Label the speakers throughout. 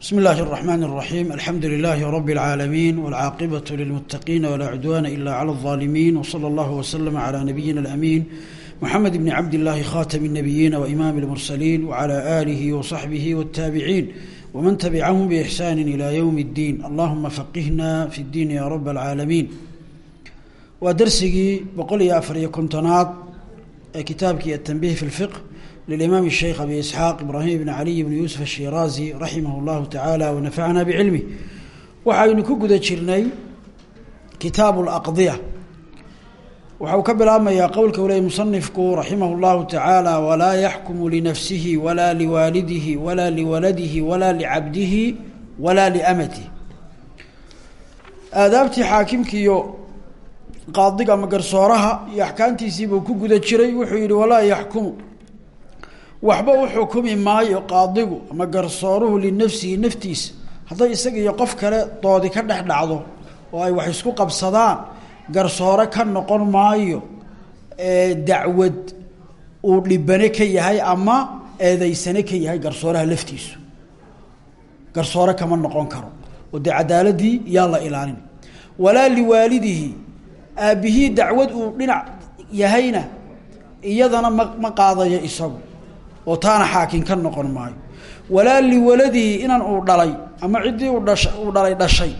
Speaker 1: بسم الله الرحمن الرحيم الحمد لله رب العالمين والعاقبة للمتقين ولا عدوان إلا على الظالمين وصلى الله وسلم على نبينا الأمين محمد بن عبد الله خاتم النبيين وإمام المرسلين وعلى آله وصحبه والتابعين ومن تبعهم بإحسان إلى يوم الدين اللهم فقهنا في الدين يا رب العالمين ودرسي بقول يا أفري كنتناط كتابك التنبيه في الفقه للإمام الشيخ أبي إسحاق إبراهيم بن علي بن يوسف الشيرازي رحمه الله تعالى ونفعنا بعلمه waxaynu ku guda jirnay kitaabu اlaqdiya waxa uu ka bilaabmayaa qowlka u leeyay musanifku raximah اllahu tacaala walaa yaxkumu linafsihi walaa liwaalidihi walaa liwaladihi walaa licabdihi walaa liamatihi aadaabtii xaakimkiiyo qaadiga ama garsooraha iyo axkaamtiisiibuu ku guda jiray wuxuu yihi walaa yaxkumu waxba u xukumi maayo qaadigu ama garsooruhu linafsihi naftiisa hadday isaga iyo qof kale doodi ka dhex dhacdo oo ay wax isku qabsadaan garsoore ka noqon maayo dacwad uu dhibane ka yahay ama eedeysane ka yahay garsooraha laftiisu. Garsoore kama noqon karo. Oo dee cadaaladii yaa la ilaalin. Walaa liwaalidihi aabbihii dacwad uu dhinac yahayna iyadana ma ma qaadayo isagu oo taana xaakin ka noqon maayo. Walaa liwaladihi inan uu dhalay ama ciddii uu dhalay dhashay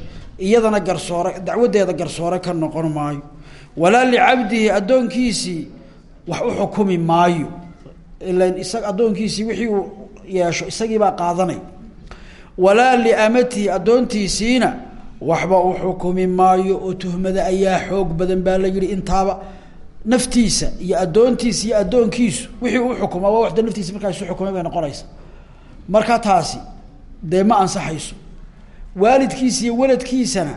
Speaker 1: iyadana garsoore dacwaddeeda garsoore ka noqon maayo. Walaa licabdihi addoonkiisii wax u xukumi maayo. Ilan isaga addoonkiisii wixii uu yeesho isagiibaa qaadanay. Walaa liamatihi addoontiisiina waxba u xukumi maayo oo tuhmada ayaa xoog badan baa la yihi intaaba naftiisa iyo addoontiisa iyo addoonkiisu. Wixii uu xukuma waa waxda naftiisa markaa isu xukumay bay noqonaysa. Marka taasi dee ma ansaxayso. Waalidkiisa iyo waladkiisana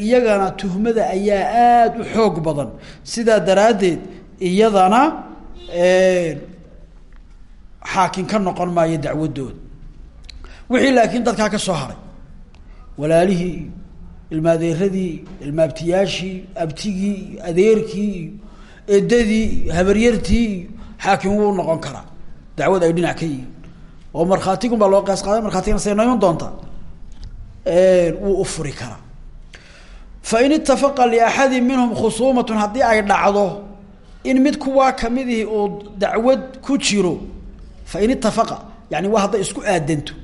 Speaker 1: iyagana tuhmada ayaa aada u xoog badan. Sidaa daraaddeed iyadana xaakin ka noqon maayo dacwadooda wixii laakiin dadkaa ka soo haray. Walaalihii ilmaadeeradii ilmaabtiyaashii abtigii adeerkii edadii habaryartii xaakim wuu noqon karaa. Dacwad ay dhinac ka yihiin. Oo markhaatigun baa loo qaas qaaday markhatigana say noo wuu u furi karaa. Fain itafaqa liaxadi minhum khusuumatun haddii ay dhacdo in mid kuwaa kamidihii uu dacwad ku jiro fain itafaqa yani waa hadday isku aadanto.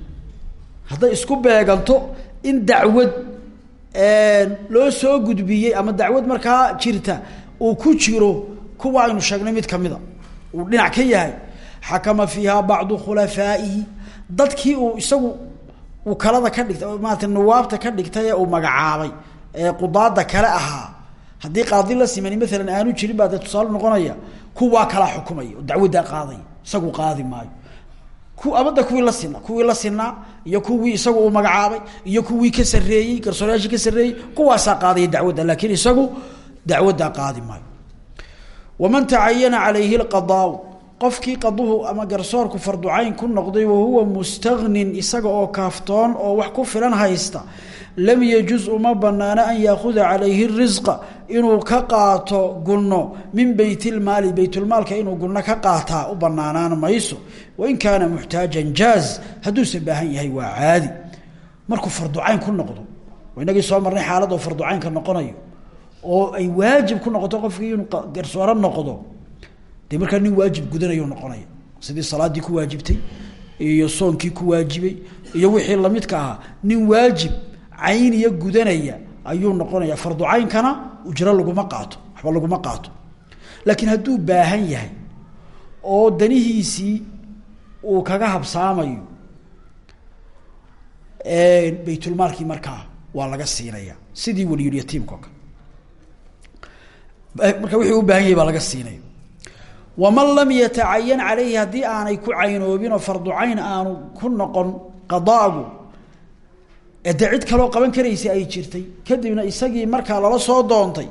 Speaker 1: Hadday isku beeganto in dacwad loo soo gudbiyey ama dacwad markaa jirta uu ku jiro kuwa aynu sheegnay mid kamida uu dhinac ka yahay. Xakama fiiha bacdu khulafaa'ihi. Dadkii uu isagu uu kalada ka dhigtay maarata nawaabta ka dhigtay ee magacaabay ee qudaada kale ahaa. Haddii qaadi la simani maalan aanu jirin baa tusaale noqonaya kuwaa kalaa xukumaya oo qaadaya isagu qaadi maayo amada kuwii la sina kuwii la sinaa iyo kuwii isagu uu magacaabay iyo kuwii ka sareeyey garsoorayaashii ka sareeyey kuwaasaa qaadaya dacwadda laakiin isagu dacwaddaa qaadi waman tacayana calayhi lqadaau qofkii qaduhu ama garsoorku farducayn ku noqday wahuwa mustagnin isaga oo kaaftoon oo wax ku filan haysta lam yajuz uma banaano an yaakuda calayhi risqa inuu ka qaato gunno min beytilmaali beytulmaalka inuu gunno ka qaataa u banaanaan mayso. Wain kaana muxtaajan jaaz hadduuse baahan yahay waa caadi. Markuu farducayn ku noqdo inagii soo marnay xaalad oo farducaynka noqonayo oo ay waajib ku noqoto qofkii inuu garsooro noqdo dee nin waajib gudanayu noqonaya. Sidii salaadii ku waajibtay iyo soonkii ku waajibay iyo wixii lamidka ahaa nin waajib cayniya gudanaya ayuu noqonaya. Farducaynkana ujro laguma qaato waxba laguma qaato. Laakiin hadduu baahan yahay oo danihiisii uu kaga habsaamayo baytulmaalkii markaa waa laga siinaya. Sidii waliyulyatiimka o kale. Marka wixii u baahan yahay baa laga siinaya. Waman lam yatacayan calayhi haddii aanay ku caynoobin oo farducayn aanu ku noqon qadaagu dee cid kaloo qaban karaysa ay jirtay. Kadibna isagii markaa lala soo doontay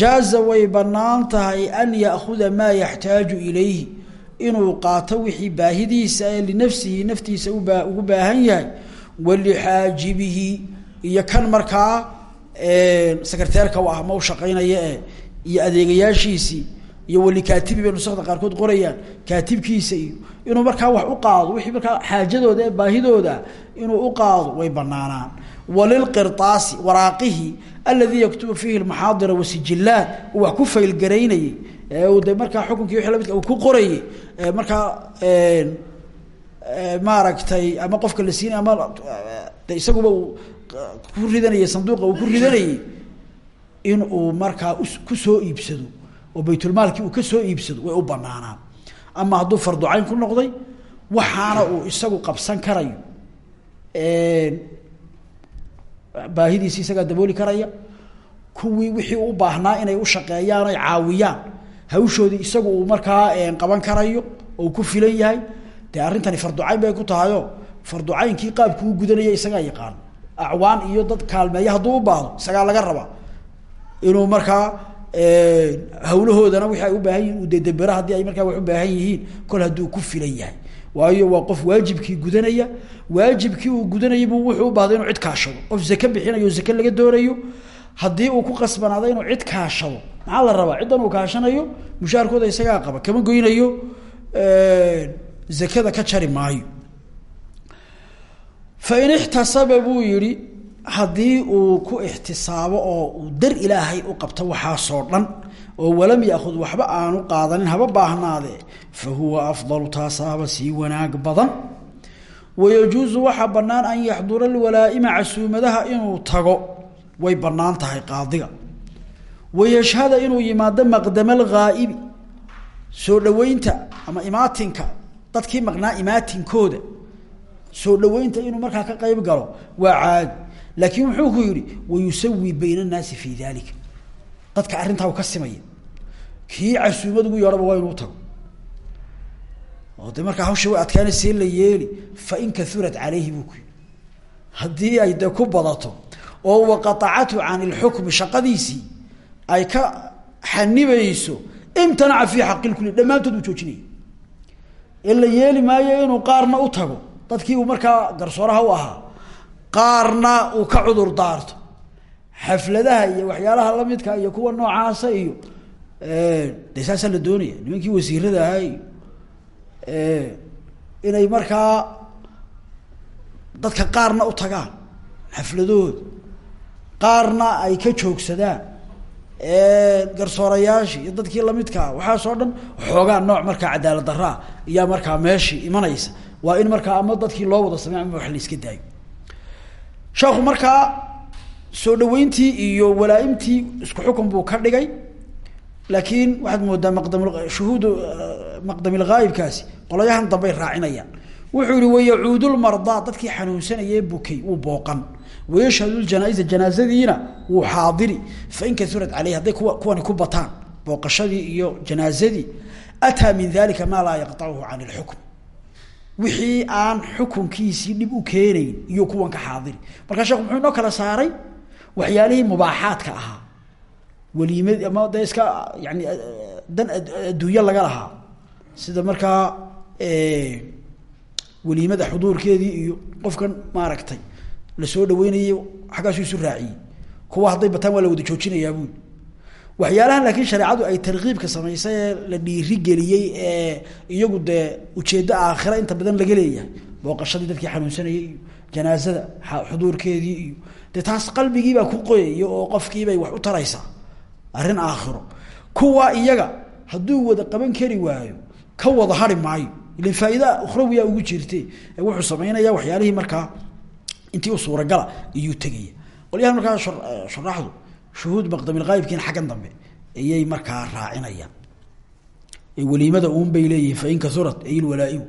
Speaker 1: jaaza way bannaan tahay an ya'khuda maa yaxtaaju ilayhi. Inuu qaato wixii baahidiisa ee linafsihi naftiisa ugu baahan yahay walixaajibihi iyo kan markaa sekreteerka u ah ma shaqaynaya ee iyo adeegayaashiisii iyo weli kaatibi bay nusakda qaarkood qorayaan. Kaatibkiisa iyo inuu markaa wax u qaado wixii markaa xaajadooda baahidooda inuu u qaado way banaanaan walilqirtaasi waraaqihii aladii yaktubu fiihi lmaxaadira wasijillaat uu wax ku faylgaraynayey ee uu markaa xukunkii wii lamidka uu ku qorayey markaa maaragtay ama qofka la siinay ama isaguba ku ridanayey sanduuqa uu ku ridanayey in uu markaa ku soo iibsado oo baytulmaalkii uu ka soo iibsado way u banaanaan ama hadduu farducayn ku noqday waxaana uu isagu qabsan karayo. Baahidiisi isagaa dabooli karaya. Kuwii wixii u baahnaa inay u shaqeeyaan ay caawiyaan hawshoodii isagu uu markaa qaban karayo oo ku filan yahay. Dee arrintani farducayn bay ku tahayo farducaynkii qaabkuu gudanaya isagaa yaqaan. Acwaan iyo dad kaalmeeya hadduu u baahdo isagaa laga rabaa inuu markaa hawlahoodana wixii ay u baahan yihiin uu dedebera haddii ay markaa wax u baahan yihiin kol hadduu ku filan yahay. Waayo waa qof waajibkii gudanaya waajibkii uu gudanayay buu wuxuu u baahday inuu cid kaashado. Qof zake bixinayo zake laga doonayo haddii uu ku qasbanaado inuu cid kaashado. Maxaa la rabaa? Ciddan uu kaashanayo mushaarkooda isagaa qaba. Kama goynayo zakada ka jari maayo. Fain ixtasaba buu yihi haddii uu ku ixtisaabo oo uu dar ilaahay u qabto waxaasoo dhan oo walam yaakhud waxba aanu qaadanin haba baahnaade fa huwa afdalu taasaaba sii wanaag badan. Wayajuusu waxaa bannaan an yaxdura alwalaa'ima casuumadaha inuu tago way bannaan tahay qaadiga. Wayashhada inuu yimaado maqdama alghaa'ibi soo dhoweynta ama imaatinka dadkii maqnaa imaatinkooda soo dhoweynta inuu markaa ka qayb galo waa caadi laakiin wuxuu ku yihi wayusawi bayna annaasi fii dalika dadka arrintaa u ka simaya kii casuumad ugu yeedhaba waa inuu tago. Oo de markaa hawsha way adkaana la yeeli fain kaurat calayhi buu ku yihi ay de ku badato oo waqaacathu can ilxukmi shaqadiisii ay ka xanibayso imtanaca fii xaqi lkuli dhammaantood uu joojinaya ee yeeli maayo inuu qaarna u tago dadkii markaa garsooraha u ahaa qaarna uu ka cudur daarto. Xafladaha iyo waxyaalaha lamidka iyo kuwa noocaasa iyo de saasaa la doonaya nimankii wasiirada ahaa iyo inay markaa dadka qaarna u tagaan xafladahooda qaarna ay ka joogsadaan garsoorayaashii iyo dadkii lamidkaa waxaasoo dhan xoogaa nooc markaa cadaalad daraa iyaa markaa meeshii imanaysa. Waa in markaa ama dadkii loo wada samey ama wax la iska daayo sheekhu markaa soo dhaweyntii iyo walaaimtii isku xukun buu ka dhigay laakiin waxaad moodaa maqdam shuhuud maqdamilghaayibkaasi qolayahan dambey raacinayaan. Wuxuu yihi wayacuudulmardaa dadkii xanuunsanayee bukay wuu booqan. Wayashhadu ljanaaisa janaazadiina wuu xaadiri. Fain kaurat caleyh hadday kuwa kuwani ku bataan booqashadii iyo janaazadii. Ataa min dalika maa laa yaqtachu can ilxukm wixii aan xukunkiisii dhib u keenayn iyo kuwan ka xaadiri. Markaa sheekhu muxuu inoo kala saaray waxyaalihii mubaaxaadka ahaa. Waliimad ama de iska yani dan adduunyo laga lahaa. Sida markaa waliimada xuduurkeedii iyo qofkan maaragtay la soo dhaweynayay xaggaasu isu raaciyey. Kuwa hadday bataan waa la wada joojinayaa buuli waxyaalahan laakiin shareecadu ay tarkiibka samaysay ee la dhiirigeliyey ee iyagu dee ujeeddo aakhira inta badan laga leeyahay. Booqashadii dadkii xanuunsanayay iyo janaazada xuduurkeedii iyo dee taas qalbigiibaa ku qoyaya oo qofkiibay wax u taraysaa. Arrin aakhiro. Kuwa iyaga hadduu wada qaban kari waayo ka wada hari maayo ilan faa'iida ukhrawiya ugu jirte wuxuu samaynaya waxyaalihii markaa intii u suuragala iyuu tegaya. Qolyahan markaa sharaxdu shuhuud maqdamilghaayibkiina xaggan dambe ayay markaa raacinayaan. Waliimada uun bay leeyihiin fain kaurat ay ilwalaa'imu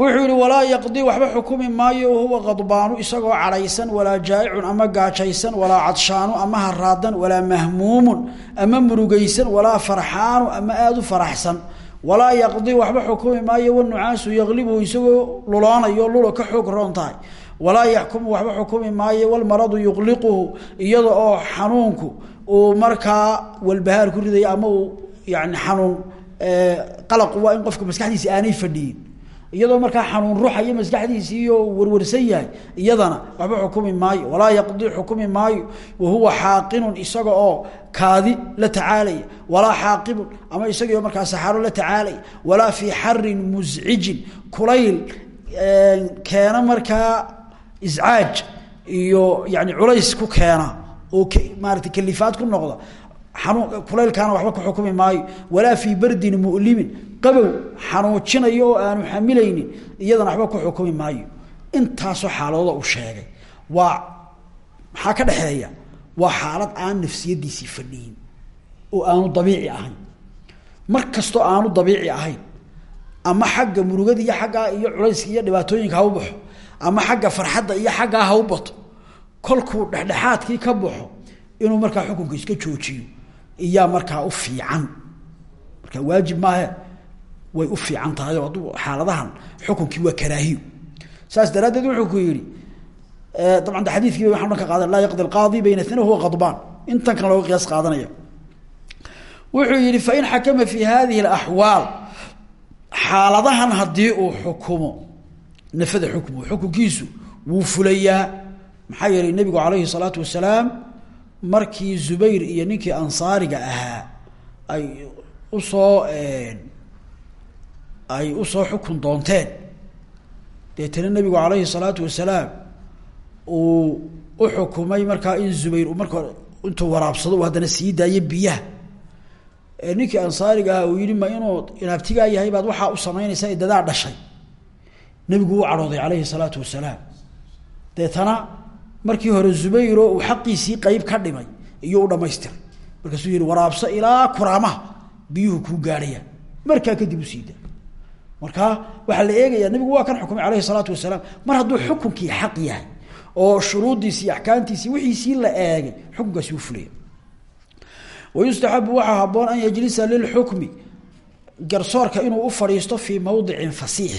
Speaker 1: wuxuu walaa yaqdii waxba xukumi maayo huwa qadbaanu isagoo cadhaysan walaa jaa'icun ama gaajaysan walaa cadshaanu ama haraadan walaa mahmuumun ama murugaysan walaa farxaanu ama aada u faraxsan. Walaa yaqdii waxba xukumi maayo wanucaasu yaqlibuhu isagoo luloonayo lulo ka xoog roon walaa yaxkumu waxba xukumi maayo walmaradu yuqliquhu iyada oo xanuunku uu markaa walbahaar ku ridayo ama uu yani xanuun qalaqu waa in qofka maskaxdiisa aanay fadhiyin. Iyadoo markaa xanuun ruxayo maskaxdiisiiyo warwarsan yahay iyadana waxba xukumi maayo walaa yaqdi xukumi maayo wahuwa xaaqinun isaga oo kaadi la tacaalaya walaa xaaqibun ama isagao markaa saxaaro la tacaalaya walaa fii xarin muscijin kulayl keena markaa iscaaj iyo yani culays ku keena oo maarata kalifaad ku noqda. Anuun kulaylkaana waxba ku xukumi maayo. Walaa fii bardin mulimin. Qabow xanuujinayo oo aanu xamilaynin iyadana waxba ku xukumi maayo. Intaasoo xaaladooda uu sheegay. Waa maxaa ka dhexeeya? Waa xaalad aan nafsiyadiisii fadhiyin oo aanu dabiici ahayn. Mar aanu dabiici ahayn ama xagga murugada iyo xaggaa iyo culayska iyo dhibaatooyinka ha u baxo ama xagga farxadda iyo xaggaa ha u bato kolkuu dhexdhexaadkii ka baxo inuu markaa xukunka iska joojiyo iyaa markaa u fiican. Markaa waajib maahe way u fiican tahay oo hadduu xaaladahan xukunkii waa karaahiyo. Saas daraaddeed wuxuu ku yihi dabcan waxaan dhan ka qaadan laa yaqdi alqaadi bayna ithnain huwa qadbaan intan kan looga qiyaas qaadanaya. Wuxuu yihi fain xakama fi hadihi alaxwaal xaaladahan haddii uu xukumo nafada xukmu xukunkiisu wuu fulayaa. Maxaa yeelay nebigu calayhi salaatu wasalaam markii zubayr iyo ninkii ansaariga ahaa ay u soo ay u soo xukun doonteen. Deetana nebigu calayhi salaatu wasalaam uu u xukumay markaa in zubayr marka intuu waraabsado uu haddana sii daayo biyaha. Ninkii ansaariga ah uu yihi ma inuu inaabtigaa yahay waxaa u dadaa dhashay nebigu uu cadhooday calayhi salaatu wasalaam. Deetana markii hore zubayro uu xaqiisii qeyb ka dhimay iyo u dhamaystiray markaasuu yihi waraabso ilaa kuraamaha biyuhu kuu gaadhayaan markaa kadib usiida markaa waxaa la eegayaa nabigu waa kan xukumay alayhi salaatu wasalaam mar hadduu xukunkii xaq yahay oo shuruuddiisi iyo axkaamtiisii wixiisii la eegay xukunkaasi u fulaya wayustaxabu waxaa haboon an yajlisa lilxukmi garsoorka inuu u fadhiisto fii mawdicin fasiix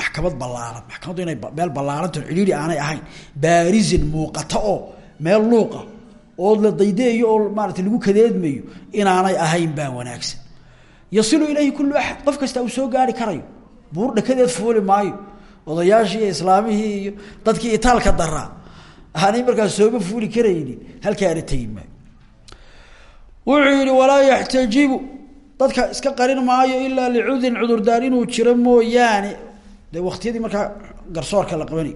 Speaker 1: maxkamad ballaaran maxkamaddu inay meel ballaaranta cidhiiri aanay ahayn. Baarizin muuqata oo meel luuqa oo la daydeeyo oo maarata lagu kadeedmayo inaanay ahayn baa wanaagsan. Yasilu ilayhi kullu axad qof kasta uu soo gaari karayo. Buur dhakadeed fuuli maayo. Odayaashii iyo islaamihii iyo dadkii itaalka daraa aanay markaas sooba fuuli karaynin halkaana tegi maayo. Wuxuu yihi walaa yaxtajibu. Dadka iska qarin maayo ilaa licudrin cudurdaar inuu jiro mooyaane de waktiyadii markaa garsoorka la qabanay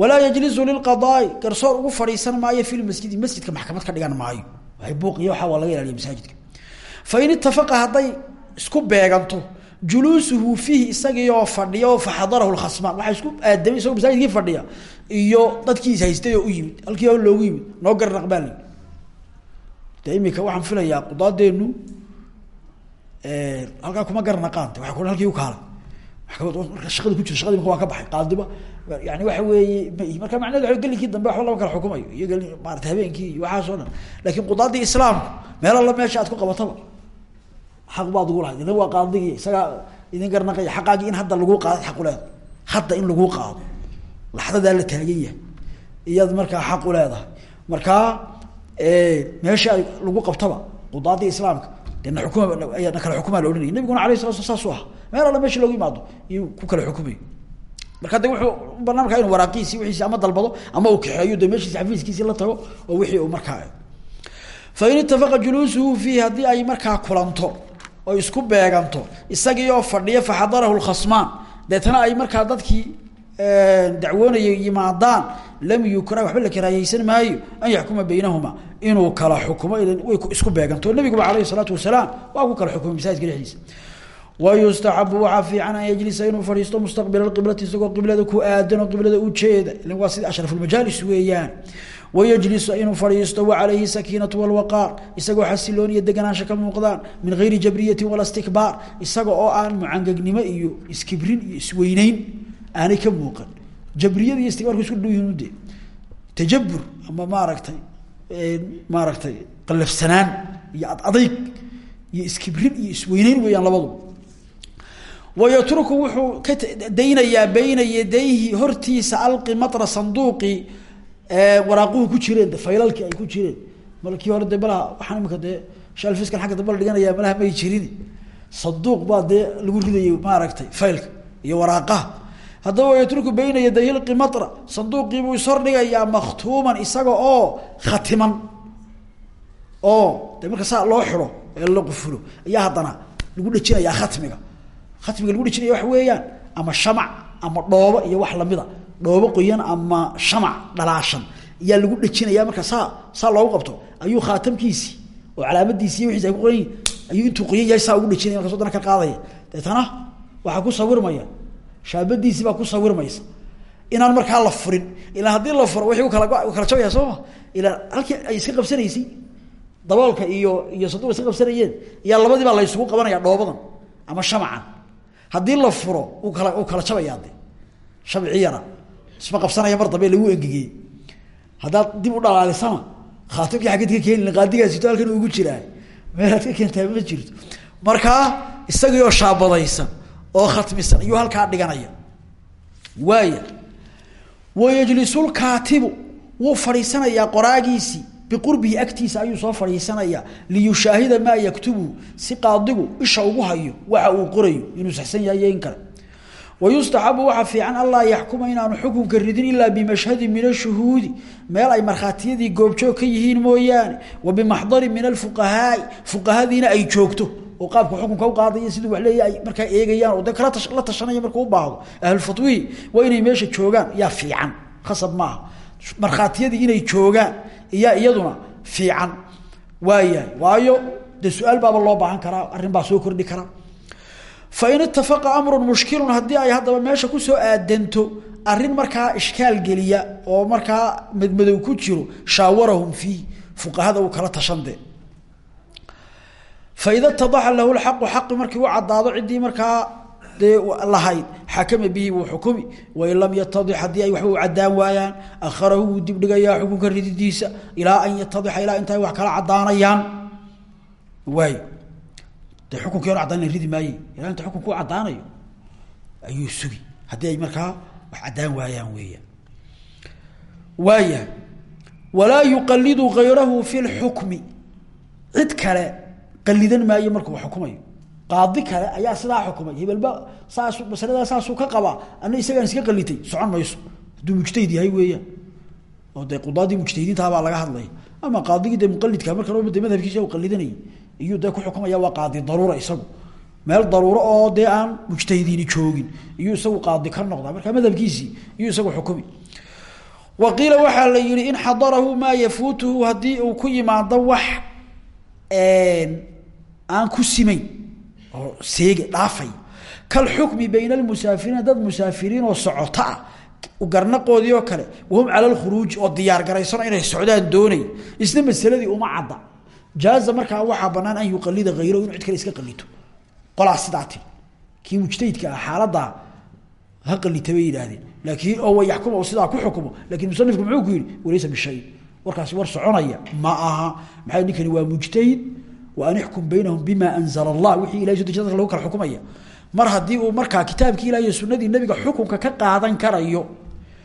Speaker 1: walaa yajlisu lilqadaai garsoor ugu fadhiisan maayo fi lmasjidi masjidka maxkamad ka dhigan maayo. Waay buuqiyo waxaa waa laga ilaaliya masaajidka. Fain itafaqa hadday isku beeganto juluusuhu fiihi isagiioo fadhiya oo faxadarahu lkhasmaan waxaa isku aadamay isagoo masaajidkii fadhiya iyo dadkiis haystay u yimid halkii oo loogu yimid noo garnaq baa layidhi de imika waxaan filayaa qudaadeenu halkaa kuma garnaqaante waa halkii maxkamad marka shaqada ku jiro shaqadii marka waa ka baxay qaadiba yani waxa weeye ma marka macnahedu waa gelinkii dambe waxba lama meesha lagu qabtaba qudaadii islaamka de na ukuma na kala xukumaa la ohanaya nabiguna alayh sala saasuu aha meel alla meesha loogu yimaado iyuu ku kala xukumayo marka de wuxuu banaan markaa inu ama dalbado ama uu kaxeeyo de meeshiisi la tago oo wixii uu markaa fain itafaqa juluusuhu fiihi haddii ay markaa kulanto oo isku beeganto isagii oo fadhiya faxadarahu lkhasmaan deetana ay markaa dadkii dacwoonayay yimaadaan lam yukrah waxba la karaahiyeysan maayo an yaxkuma baynahuma. Inuu kala xukumo way isku beeganto nabiguba alayh salaatu wasalaam waa ku kala xukumay masaajidka dhexdiisa wayustaxabu waxaa fiican an yajlisa inuu fadhiisto mustaqbila qiblati isagoo qiblada ku aadan oo qiblada ujeeda waa sida ashrafulmajaalis weeyaan. Wayajlisu inuu fadhiisto wacalayhi sakiinatu walwaqaar isagoo xasiloon iyo deganaansha ka muuqdaan min gayri jabriyatin wala stikbaar isaga oo aan mucangegnimo iyo iskibrin iyo isweyneyn aanay ka muuqan jabriyada iyo istikbaarku isku dhow yihiin ude tajabur ama maaragtay maaragtay qalafsanaan iyo adadayg iyo iskibrin iyo isweyneyn weeyaan labadu wayatruku wuxuu ka daynayaa bayna yadayhi hortiisa alqi matra sanduuqi waraaquhu ku jireen de faylalkii ay ku jireen. Malkii hore de malaha waxaan imika dee shalfiskan agga dambe la dhiganaya malaha may jirin sanduuq baa dee lagu ridayay maaragtay faylka iyo waraaqaha haddaba yatruku bayna yaday lqimatra sanduuqiibuu ishordhigayaa makhtuuman isaga oo khatiman. Oo de marka loo xiro ee la qufulo ayaa haddana lagu dhejinayaa khatmiga. Khatmiga lagu dhejinaya waxa weeyaan ama shamac ama dhoobo iyo wax lamida dhoobo qoyan ama shamac dhalaashan ayaa lagu dhejinaya marka saa saa loogu qabto. Ayuu khaatamkiisii oo calaamadiisi iyo ay ku yihiin ayuu intuu qoyan yahay saa ugu dhejinaya markaas dana ka qaadaya. Deetana waxaa ku sawirmaya shaabadiisii baa ku sawirmaysa inaan markaa la furin ilaa haddii la furo wixii u kala jabaya soo ma? Ilaa halkii ay iska qabsanaysay daboolka iyo iyo saduuq iska qabsanayeen iyaa labadii la isugu qabanaya dhoobadan ama shamacan haddii la furo uu kala uu kala shamci yara isma qabsanaya mar dambe lagu engegiyey haddaad dib u dhalaalisana khaatimkii xaggad ka keeni qaadigaasito halkan ugu jiraa meelaad ka keentaa ma jirto. Markaa isagiioo shaabadaysan oo khatmisan ayuu halkaa dhiganaya. Waaya wayajlisulkaatibu wuu fadhiisanayaa qoraagiisii biqurbihi agtiisa ayuu soo fadhiisanayaa liyushaahida maa yaktubu si qaadigu isha ugu hayo waxa uu qorayo inuu saxsan yahay in kale. Wayustaxabu waxaa fiican anlaa yaxkuma inaanu xukunka ridin ilaa bimashhadin min ashuhuudi meel ay markhaatiyadii goobjoog ka yihiin mooyaane wa bimaxdarin min alfuqahaai fuqahadiina ay joogto oo qaabka xukunka uqaadaya siduu wa leeya ay markaa eegayaan oo de la tashanaya markuu u baahdo ahlulfatwihi waa inay meesha joogaan yaa fiican khasab maaha. Markhaatiyadii inay joogaan iyaa iyaduna fiican waayahay waayo dee su'aal loo baahan karaa arrin baa soo kordhi karaa. Fain itafaqa amrun mushkilun haddii ay haddaba meesha ku soo aadanto arrin markaa ishkaal geliya oo markaa madmadow ku jiro shaawarahum fiih fuqahada kala tashande faida itadaxa lahu lxaqu xaqi markii u caddaado ciddii markaa dee lahayd xakama bihi wuu xukumi. Wain lam yatadix haddii ay waxba u caddaan waayaan akharahu wuu dibdhigayaa xukunka rididiisa ilaa an yatadixa ilaa inta ay wax kala caddaanayaan. Waay de xukunkeenu caddaan ridi maaye ilaa inta xukunku u caddaanayo ayuu sugi. Haddii ay markaa wax caddaan waayaan weeyaan. Waayahay walaa yuqalidu cid kale qalidan maayo markuu xukumayo. Qaadi kale ayaa sidaa xukumay. Hebelba saas masaladaa saasuu ka qabaa ana isagaan iska qalitay. Socon mayso. Hadduu mujtahid yahay weeyaan oo dee qudaadii mujtahidiintaabaa laga hadlaya. Ama qaadigii dee muqalidka markan de madhabkiisa qalidanayay iyuu dee ku xukumaya waa qaadi daruura isagu. Meel daruuro oo dee aan mujtahidiini joogin. Iyuu isagu qaadi ka noqdaa. Marka madhabkiisii iyuu isagu xukumi. Wa qiila waxaa la yihi in xadarahu maa yafuutuhu haddii uu ku yimaado wax aan ku simayn oo seege dhaafay. Kalxukmi bayna almusaafiriina dad musaafiriin oo socoto ah garnaqoodii oo kale wahum cala lkhuruuji oo diyaar garaysano inay socdaan doonay. Isna masaladii uma cadda. Jaaza markaa waxaa banaan an yuqalida hayrahu inu cid kale iska qalito qolaa sidaa tiri kii mujtahidka ah xaaladaa ha qalita bay yidhaahdeen. Laakiin oo wa yaxkum oo sidaa ku xukumo. Lakin musanifku muxuu ku yihi walaysa bishay warkaasi war soconaya ma aha. Maxaa ninkani waa mujtahid an ixkum baynahum bima anzala allah. Wixii ilahay so dadka lagu kala xukumaya. Mar haddii uu markaa kitaabkii ilaah iyo sunadii nabiga xukunka ka qaadan karayo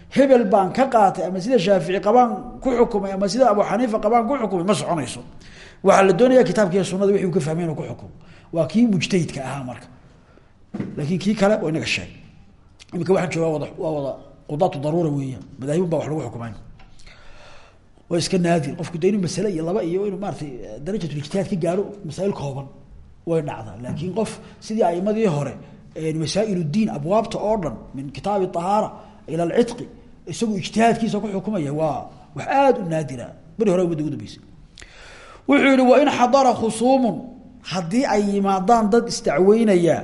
Speaker 1: hebel baan ka qaatay ama sida shaafici qabaan ku xukumay ama sida abu xaniifa qabaan ku xukumay ma soconayso. Waxaa la doonaya kitaabkiiyo sunada wixii uu ka fahmay inuu ku xukumo waa kii mujtahidka ahaa marka. Laakiin kii kale waa inaga sheeg imika waxaan joogaa waa wada qudaatu daruura weeyaan. Madaahibun baa wax lagu xukumay waa iska naadir qofku de inuu masale iyo laba iyo inuu maaratay darajatulijtihaad ka gaaro masaa'il kooban way dhacdaa. Laakiin qof sidii aimadii hore masaa'il diin abwaabta oo dhan min kitaabi ahaara ila alcidqi isagu ijtihaadkiisa ku xukumaya waa wax aada u naadira. Beri hore umada ugu dambeysay wuxuu yihi wain xadara khusuumun haddii ay yimaadaan dad isdacweynaya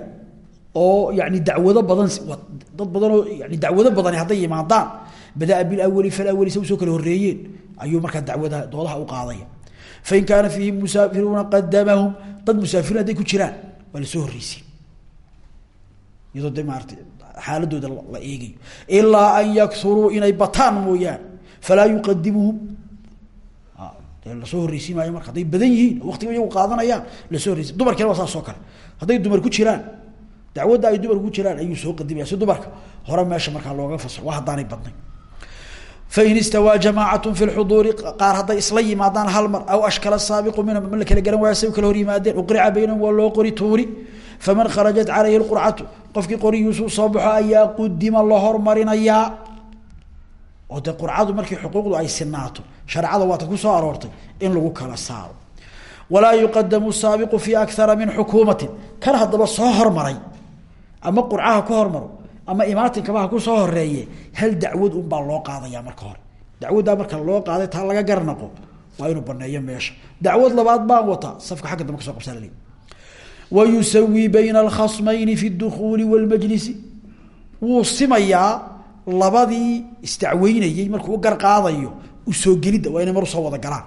Speaker 1: oo yani dacwado badan dad badanoo yani dacwado badani hadday yimaadaan badaa bilawali falawali sa u soo kala horeeyeen ayuu markaa dacwadaha doodaha u qaadaya fain kaana fiihim musaafiruuna qadamahum dad musaafiriin hadday ku jiraan waa la soo horreysiin iyadoo xaaladooda la eegayo. Ilaa an yakturuu inay bataan mooyaan falaa yuqadimuhum de la soo horreysiin maayo marka hadday badan yihiin waqtiga iyagu qaadanayaan la soo horreysi dumarkiina waa saas oo kale. Hadday dumar ku jiraan dacwadda ay dumarku ku jiraan ayuu soo qadimaya. Dumarka hore meesha markaa looga fasaxo waa haddaanay badnayn fain istawaa jamaacatu fi lxuduuri qaar hadday isla yimaadaan hal mar aw ashkala saabiqu minhum ma la kala garan waaya say kala hor yimaadeen uqrica baynahum waa loo qori tuuri faman kharajat calayhi lqurcatu qofkii qorigiisu soo baxo ayaa qudima la hormarinayaa oo dee qurcadu markii xuquuqdu ay sinaato shareecada waata ku soo aroortay in lagu kala saaro walaa yuqadamu saabiqu fi akara min xukuumatin kan haddaba soo hormaray ama qurcaha ku hormaro ama imaatinkaba ku soo horeeye hal dacwad unbaa loo qaadaya marka hore. Dacwaddaa marka loo qaaday taa laga garnaqo waa inuu baneeyo meesha. Dacwad labaad baan wataa safka agga dambe ka so qabsaa laleey wayusawii bayna alkhasmayni fi dukuuli wاlmajlisi wuu simayaa labadii isdacweynayey markuu u garqaadayo u soo gelidda waa inay mar u soo wada galaan.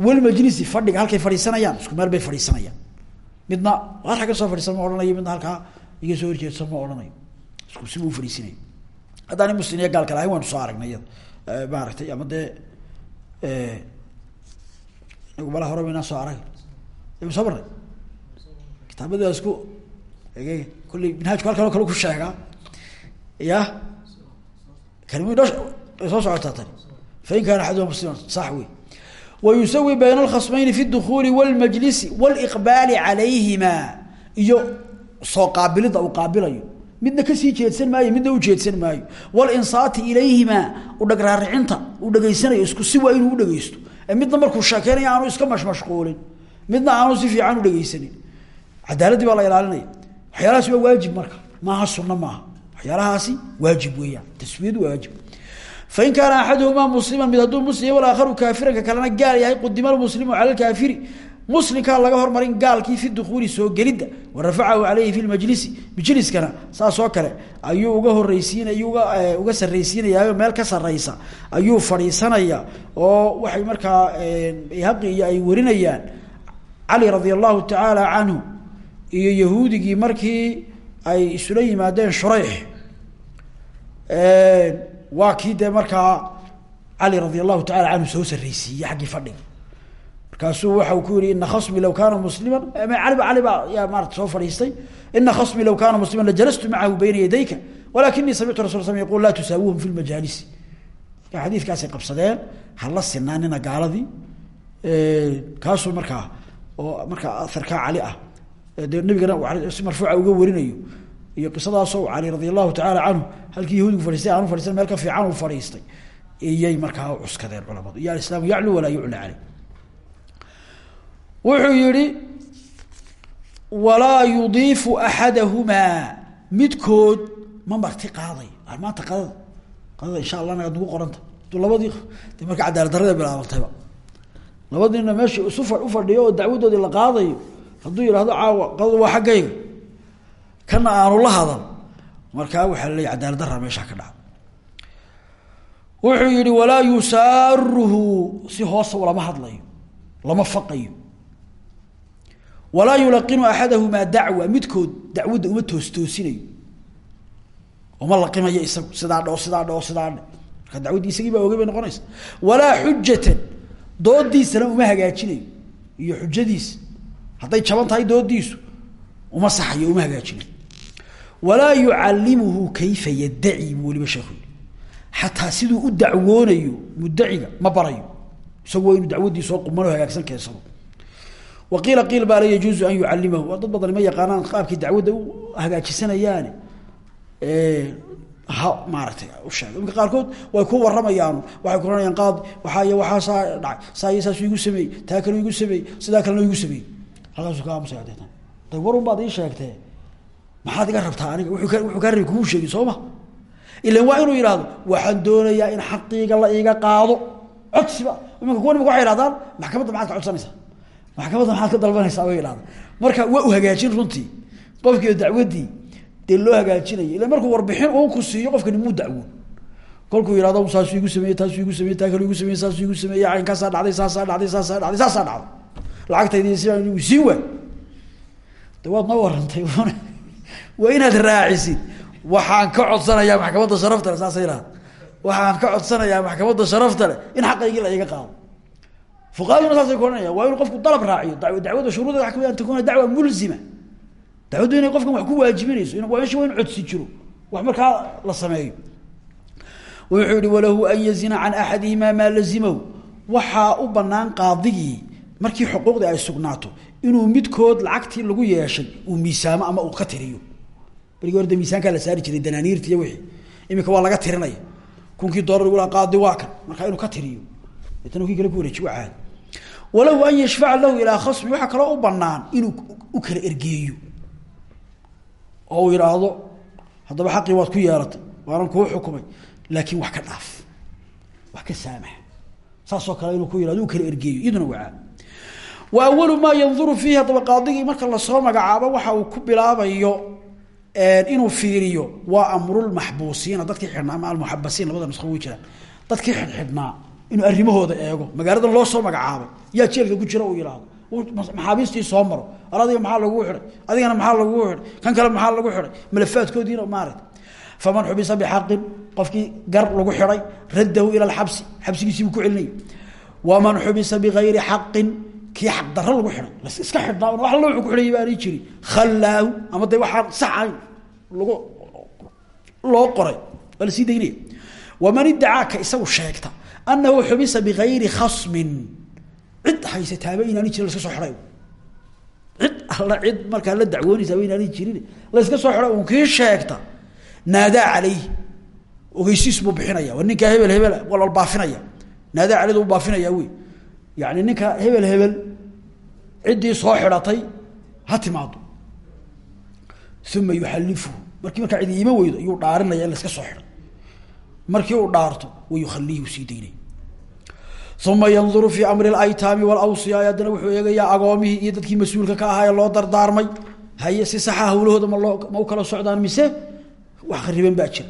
Speaker 1: Walmajlisi fadhiga halkay fadhiisanayaan isku meel bay fadhiisanayaan. Midna waar agga soo fadhiisan ma halkaa iga soo horjeedsa ma ohanayo iskusibu ufariisinay haddaani muslim iyo gaal kale ahayn waynu soo aragnay iyada maaragtay ama dee inagu mala hore baynaan soo arag. Ma soo marnay? Isku ege kulley minhaajku halkan kale ku sheegaa ya kani way soo socotaa tani. Fain kaana axaduma musliman sax wey wayusawi bayna alkhasmayni fi dukuuli wاlmajlisi wاliqbaali calayhima soo qaabilida uu qaabilayo. Midna ka sii jeedsan maayo midna u jeedsan maayo. Walinsaati ilayhima udhagraaricinta uu dhegaysanayo isku si waa inuu udhegeysto midna markuu sheekeynaya aanu iska mashmashquulin. Midna aanu si fiican udhegeysanin cadaaladii baa la ilaalinaya. Waxyaalahaasi waa waajib marka. Maaha sunno maaha. Waxyaalahaasi waajib weeyaan. Taswiyadu waa waajib fain kaana axaduhumaa muslima mid hadduu muslim walaakharu kaafiranka kalena gaal yahay qudima lmuslimu cala lkaafiri muslimkaa laga hormarin gaalkii fi dukuuli soo gelidda wa rafacahu caleyhi fi lmajlisi majliskana saas oo kale ayuu uga horeysiin ayuu uga uga sarraysiinayaa meel ka sarraysa ayuu fadhiisanaya oo waxay markaa haqi iyo ay warinayaan. Cali radia allahu tacaala canhu iyo yahuudigii markii ay isula yimaadeen shurayx waa kii dee markaa cali radia allahu tacala canhu soo sarraysiiyey xaggii fadhiga markaasuu waxa ku yihi ina khasmi law kaana muslima caliba cali baa yaa maarata soo fadhiistay. Ina khasmi law kaana muslima lajalastu macahu bayna yadayka walakinii samictu rasul sl yqul laa tusaawuhum fi lmajaalisi xadiidkaasay qabsadeen hala sinaanina gaaladii. Kaasuu markaa oo markaa aharkaa cali ah dee nabigana si marfuuca uga warinayo. Iyo qisadaasoo cali radia allahu tacaala canhu halkii yahuudigu fadhiistay aanu fadhiisan meel ka fiican uu fadhiistay. Iyay markaa cuskadeen culamadu. Iyo alislaamu yaclu walaa yucla caleyh wuxuu yihi walaa yudiifu axadahumaa. Midkood ma marti qaaday. Maanta qadada qadada insha allah nagad nagu qoranta. Labadii de marka cadaalad darada bilaabantayba labadiina meesha isu ufadhiyo oo dacwadoodii la qaadayo hadduu yihahdo caawa qadada waa xaggayga. Kana aanu la hadal. Markaa waxaa laleeya cadaalad daraa meeshaa ka dhaca. Wuxuu yihi walaa yusaaruhu. Si hoosa lama hadlayo lama faqayo walaa yulaqinu axadahumaa dacwa midkood dacwadda uma toostoosinayo. Uma laqimayo isagu sidaa dhoo sidaa dhoo sidaa dhe marka dacwaddii isagii baa ogey bay noqonaysa. Walaa xujatan doodiisana uma hagaajinayo. Iyo xujadiisa hadday jaban tahay doodiisu uma saxayo uma hagaajinayo. Walaa yucallimuhu kayfa yaddaci buu weliba sheekhu xataa siduu u dacwoonayo mudaciga ma barayo. Isagu waa wa qiila qiil baa la yajuuzu an yucallimahu. Waa dad badani ma yaqaanaan qaabkii dacwadda u hagaajisanayaane ha maaratay usheeg imka qaarkood way waxay ku ohanayaan qaadi waxaa saa dhacay saa iyo saasuu igu sameeyey taa kale igu sameeyey sidaa kalena igu sameeyey. Halkaasuu ka aamusaya deetan da warun baad ii sheegtee maxaad iga rabtaa aniga? Wuuu ka wuxuu kaa rabi kumuu sheegin soo ma? Waa inuu yidhahdo waxaan doonayaa in xaqiiga la iiga qaado. Codsiba imanka kuwa nimaka waxay ihahdaan maxkamadda maxaad ka codsanaysaa maxkamadda maxaad ka dalbanaysaa idhahda marka waa u hagaajin runtii. Qofkii dacwaddii dee loo hagaajinaya ila markuu warbixin uun ku siiyo qofkani muu dacwoon. Kolkuu yihahdo saasuu igu sameyey taasuu igu sameyey taa kaluu igu sameyey saasuu igu sameeyey caynkaasaa dhacday saasaa dhacday saasaa dhacday saasaa dhacday. Lacagtaydi si igu siin waay. De warantay waa inaad raacisid. Waxaan ka codsanayaa maxkamadda sharafta le saasa ihahda waxaan ka codsanayaa maxkamadda sharafta leh in xaqaygii la iga qaado fuqahaduna saasay ku ohanaya waa inuu qofku dalab raaciyo. Da dacwadda shuruudeeda waa ka mid an takuna dacwa mulzima. Dacwaddu inay qofkan wax ku waajibinayso waa meesha waa in codsi jiro wax markaa la sameeyo. Wuxuu yihi walahu an yazina can axadihima maa lazimahu. Waxaa u markii xuquuqdii ay sugnaato inuu midkood lacagtii lagu yeeshay uu miisaamo ama uu ka tiriyo. Berigii hore la saari jiray danaaniirta iyo wixii. Iminka waa laga tirinaya. Kunkii doolar laha qaadi waa kan. Markaa inuu ka tiriyo deetana kii kale ku wareeji waa walahu an yashfaca lahu ilaa khasmi waxaa kaloo u banaan inuu u kala ergeeyo. Oo uu yidhaahdo haddaba waad ku yeelatay waanan kuu xukumay laakiin wax ka dhaaf wax ka saamax saasoo kale inuu ku yihahdo u kala ergeeyo iyaduna waa caadi wa awalu maa yanduru fiihi haddaba qaadigii marka la soo magacaabo waxa uu ku bilaabayo inuu fiiriyo waa amrulmaxbuusiina dadkii xidhnaa ama almuxabasiin labada nusqo way dadkii xidhxidhnaa inuu arrimahooda eego. Magaaladan loo soo magacaabay yaa jeelka ku jira uu yidhaahdo maxaabiistii soo maro. Adiga maxaa laguu xidhay? Adigana maxaa laguu xidhay? Kan kale maxaa lagu xidhay? Malafaadkoodiina maarata faman xubisa bixaqin qofkii gar lagu xidhay raddahu ila alxabsi. Xabsigiisii buu ku celinaya waman xubisa bigayri xaqin kii xaq daro lagu xidhay. Iska xidhnaa wax alla wuxuu ku xidhayay baanay jirin khallaahu ama dee waxaan sax lagu loo qoray. Waa la sii daynaya. Waman iddacaaka isagu sheegta annahu xubisa bigayri khasmin cid haysataaba inaani jirin laska soo xidhay cid alla cid markaa la dacwoonaysaaba inaani jirin layska soo xidhay un kii sheegta naadaa calayh ogeysiis buu bixinaya war ninkaa hebel hebel waa la baafinaya naadaa caleyda u baafinaya wey yani ninka hebel hebel ciddii soo xidhatay ha timaado uma markii markaa iima weydo iyuu dhaarinaya in la iska soo xidhay markii uu dhaarto wayukhaliihi sii daynay uma yanduru fii amri laytaami wlawsiyaai haddana wuxuu eegayaa agoomihii iyo dadkii mas'uulka ka ahaa loo dardaarmay. Haye si saxa hawlahooda ma loo ma kala socdaan mise? Wax khariban baa jira.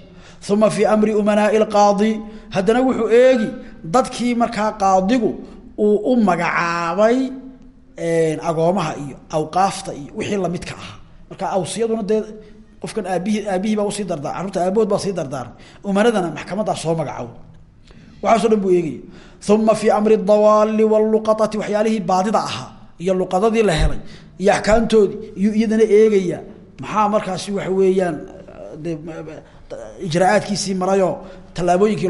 Speaker 1: Uma fii amri umanaa'i lqaadi haddana wuxuu eegi dadkii markaa qaadigu uu u magacaabay agoomaha iyo awqaafta iyo wixii lamidka ahaa. Marka awsiyaduna dee qofkan aabihii aabihii baa u sii dardaar carruurta aabahood baa sii dardaarmay umanadana maxkamaddaa soo magacaabo waxaaso dhan buu eegaya uma fii amri dawaali wاluqaطati waxyaalihii baadida ahaa iyo luqadadii la helay iyo axkaamtoodii iyuu iyadana eegaya. Maxaa markaasi waxa weeyaan de ijraa'aadkiisii marayoo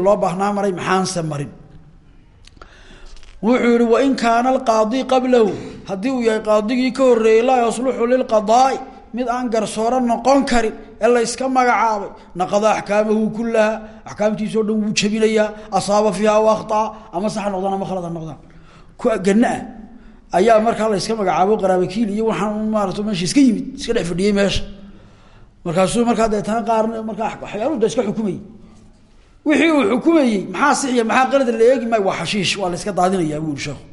Speaker 1: loo baahnaa maray maxaanse marin. Wuxuu yihi wain kaana alqaadi qablahu haddii uu yahay qaadigii ka horreeyey laa yasluxu lilqadaa'i mid aan garsooro noqon karin ee la magacaabay. Naqada axkaamahu kulaha axkaamtiisao dhan wuu jebinayaa asaaba fiiha aw ama sax noqdaan ama khalada noqdaan. Kuwa gana ah ayaa markaa la yska magacaabo qaraabakiil iyo waxaan maarata meesha iska yimid iska dhex fadhiyey meesha. Markaasuu markaa deetana qaarna markaa waxyaaluhu iska xukumayey wixii uu xukumayey maxaa sixiya maxaa qalada la eegi maayo waa xashiish waa la iska daadinayaa bu uri sheekhu.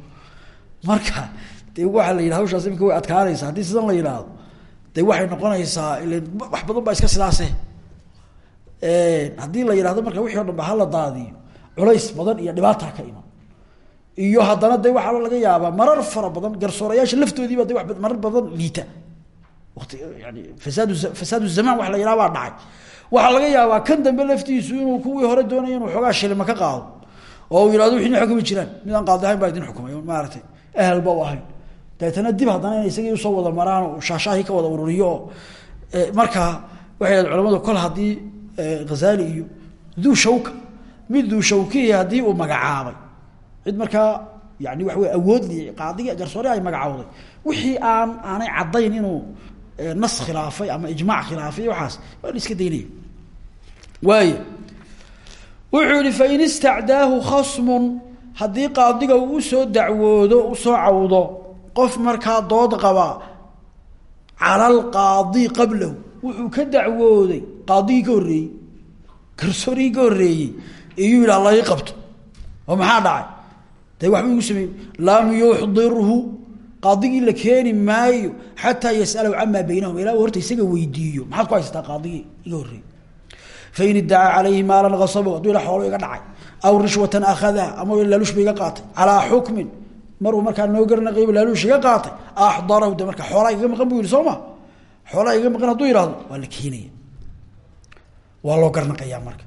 Speaker 1: Marka dee waxaa la yidhaha hawshaas imika way adkaanaysa haddii sidan la yidhaahdo de waxay noqonaysaa wax badan baa iska sidaase. Haddii la yidhahdo marka wixii o dhan daadiyo. Culays badan iyo dhibaata ka iman. Iyo haddana de waxaa laga yaabaa marar fara badan garsoorayaasha laftoodiiba de marar badan liita. Wati yani fasaad fasaad zamaan wax la yidhaha dhacay. Waxaa laga yaabaa kan dambe laftiisu inuu kuwii hore doonaya inuu xoogaa shilima ka qaado. Oo uu yihahdo xukumi jiraan. Mid aan baa idin xukumay maaragtay. Ehelba u dabeetana dib haddana in isagii u soo wada maraan shaashaahii ka wada ururiyo markaa waxay culamadu kol haddii ghazaali iyo duu shawka mid duu shawkihi haddii uu magacaabay. Cid markaa yani waxa wey awoodli qaadiga garsoore ay magacawday wixii aan aanay caddayn inuu nas khilaafay ama ijmaac khilaafay waxaas waa iska daynaya waay wuxuu yihi fain istacdaahu khasmun haddii qaadiga uu u soo dacwoodo u soo cawdo qof markaa dood qaba cala alqaadi qablahu wuxuu ka dacwooday qaadigii ka horreeyey garsoorigii ka horreeyey qabto. Oo maxaa dhacay? De waxba igu sameey lam yuxdirhu qaadigii la keeni maayo xataa yas'alahu camaa baynahum ilaa horta isaga weydiiyo. Maxaad ku haysataa qaadigii iga horreeyey? Fain iddacaa calayhi maalan hasabow hadduu iga dhacay aw rishwatan akhadaha ama laalush ba iga qaatay calaa xukmin maruu markaa noo garnaqayba laaluush iga qaatay. Axdarahu de marka xoolaa igaga maqan bu yihi soo ma? Maqan hadduu yihahdo waa la keenaya. Waa loo garnaqayaa marka.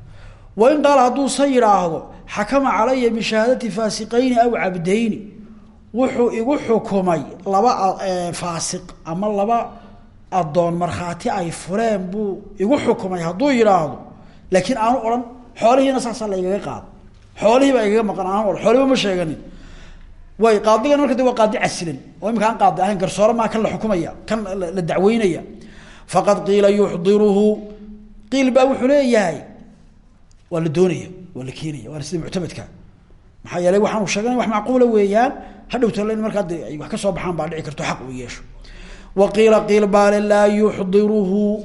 Speaker 1: Wain qaala hadduuse yidhaahdo xakama calaya bishahaadati faasiqayni aw cabdayni. Wuxuu igu xukumay laba faasiq ama laba addoon markhaati ay fureen buu igu xukumay hadduu yidhaahdo laakiin aanu odhan xoolihiina saasaa la igaga qaado xoolihii baa maqan aanu odhan ma sheeganin way qaadigan marka de waa qaadi casilan oo imika qaadi ahayn garsoore maa kan la xukumaya kan la dacweynaya. Faqad qiila yuxdiruhu. Qiil baa wuxuu leeyahay. Waa la doonaya waa la keenaya waana sida muctamadka. Maxaa yeelay waxaanu sheeganay wax weeyaan. Hadhowta in markaa ay wax ka soo baxaan baa dhici karto xaq uu yeesho. Wa qiila qiil baale laa yuxdiruhu.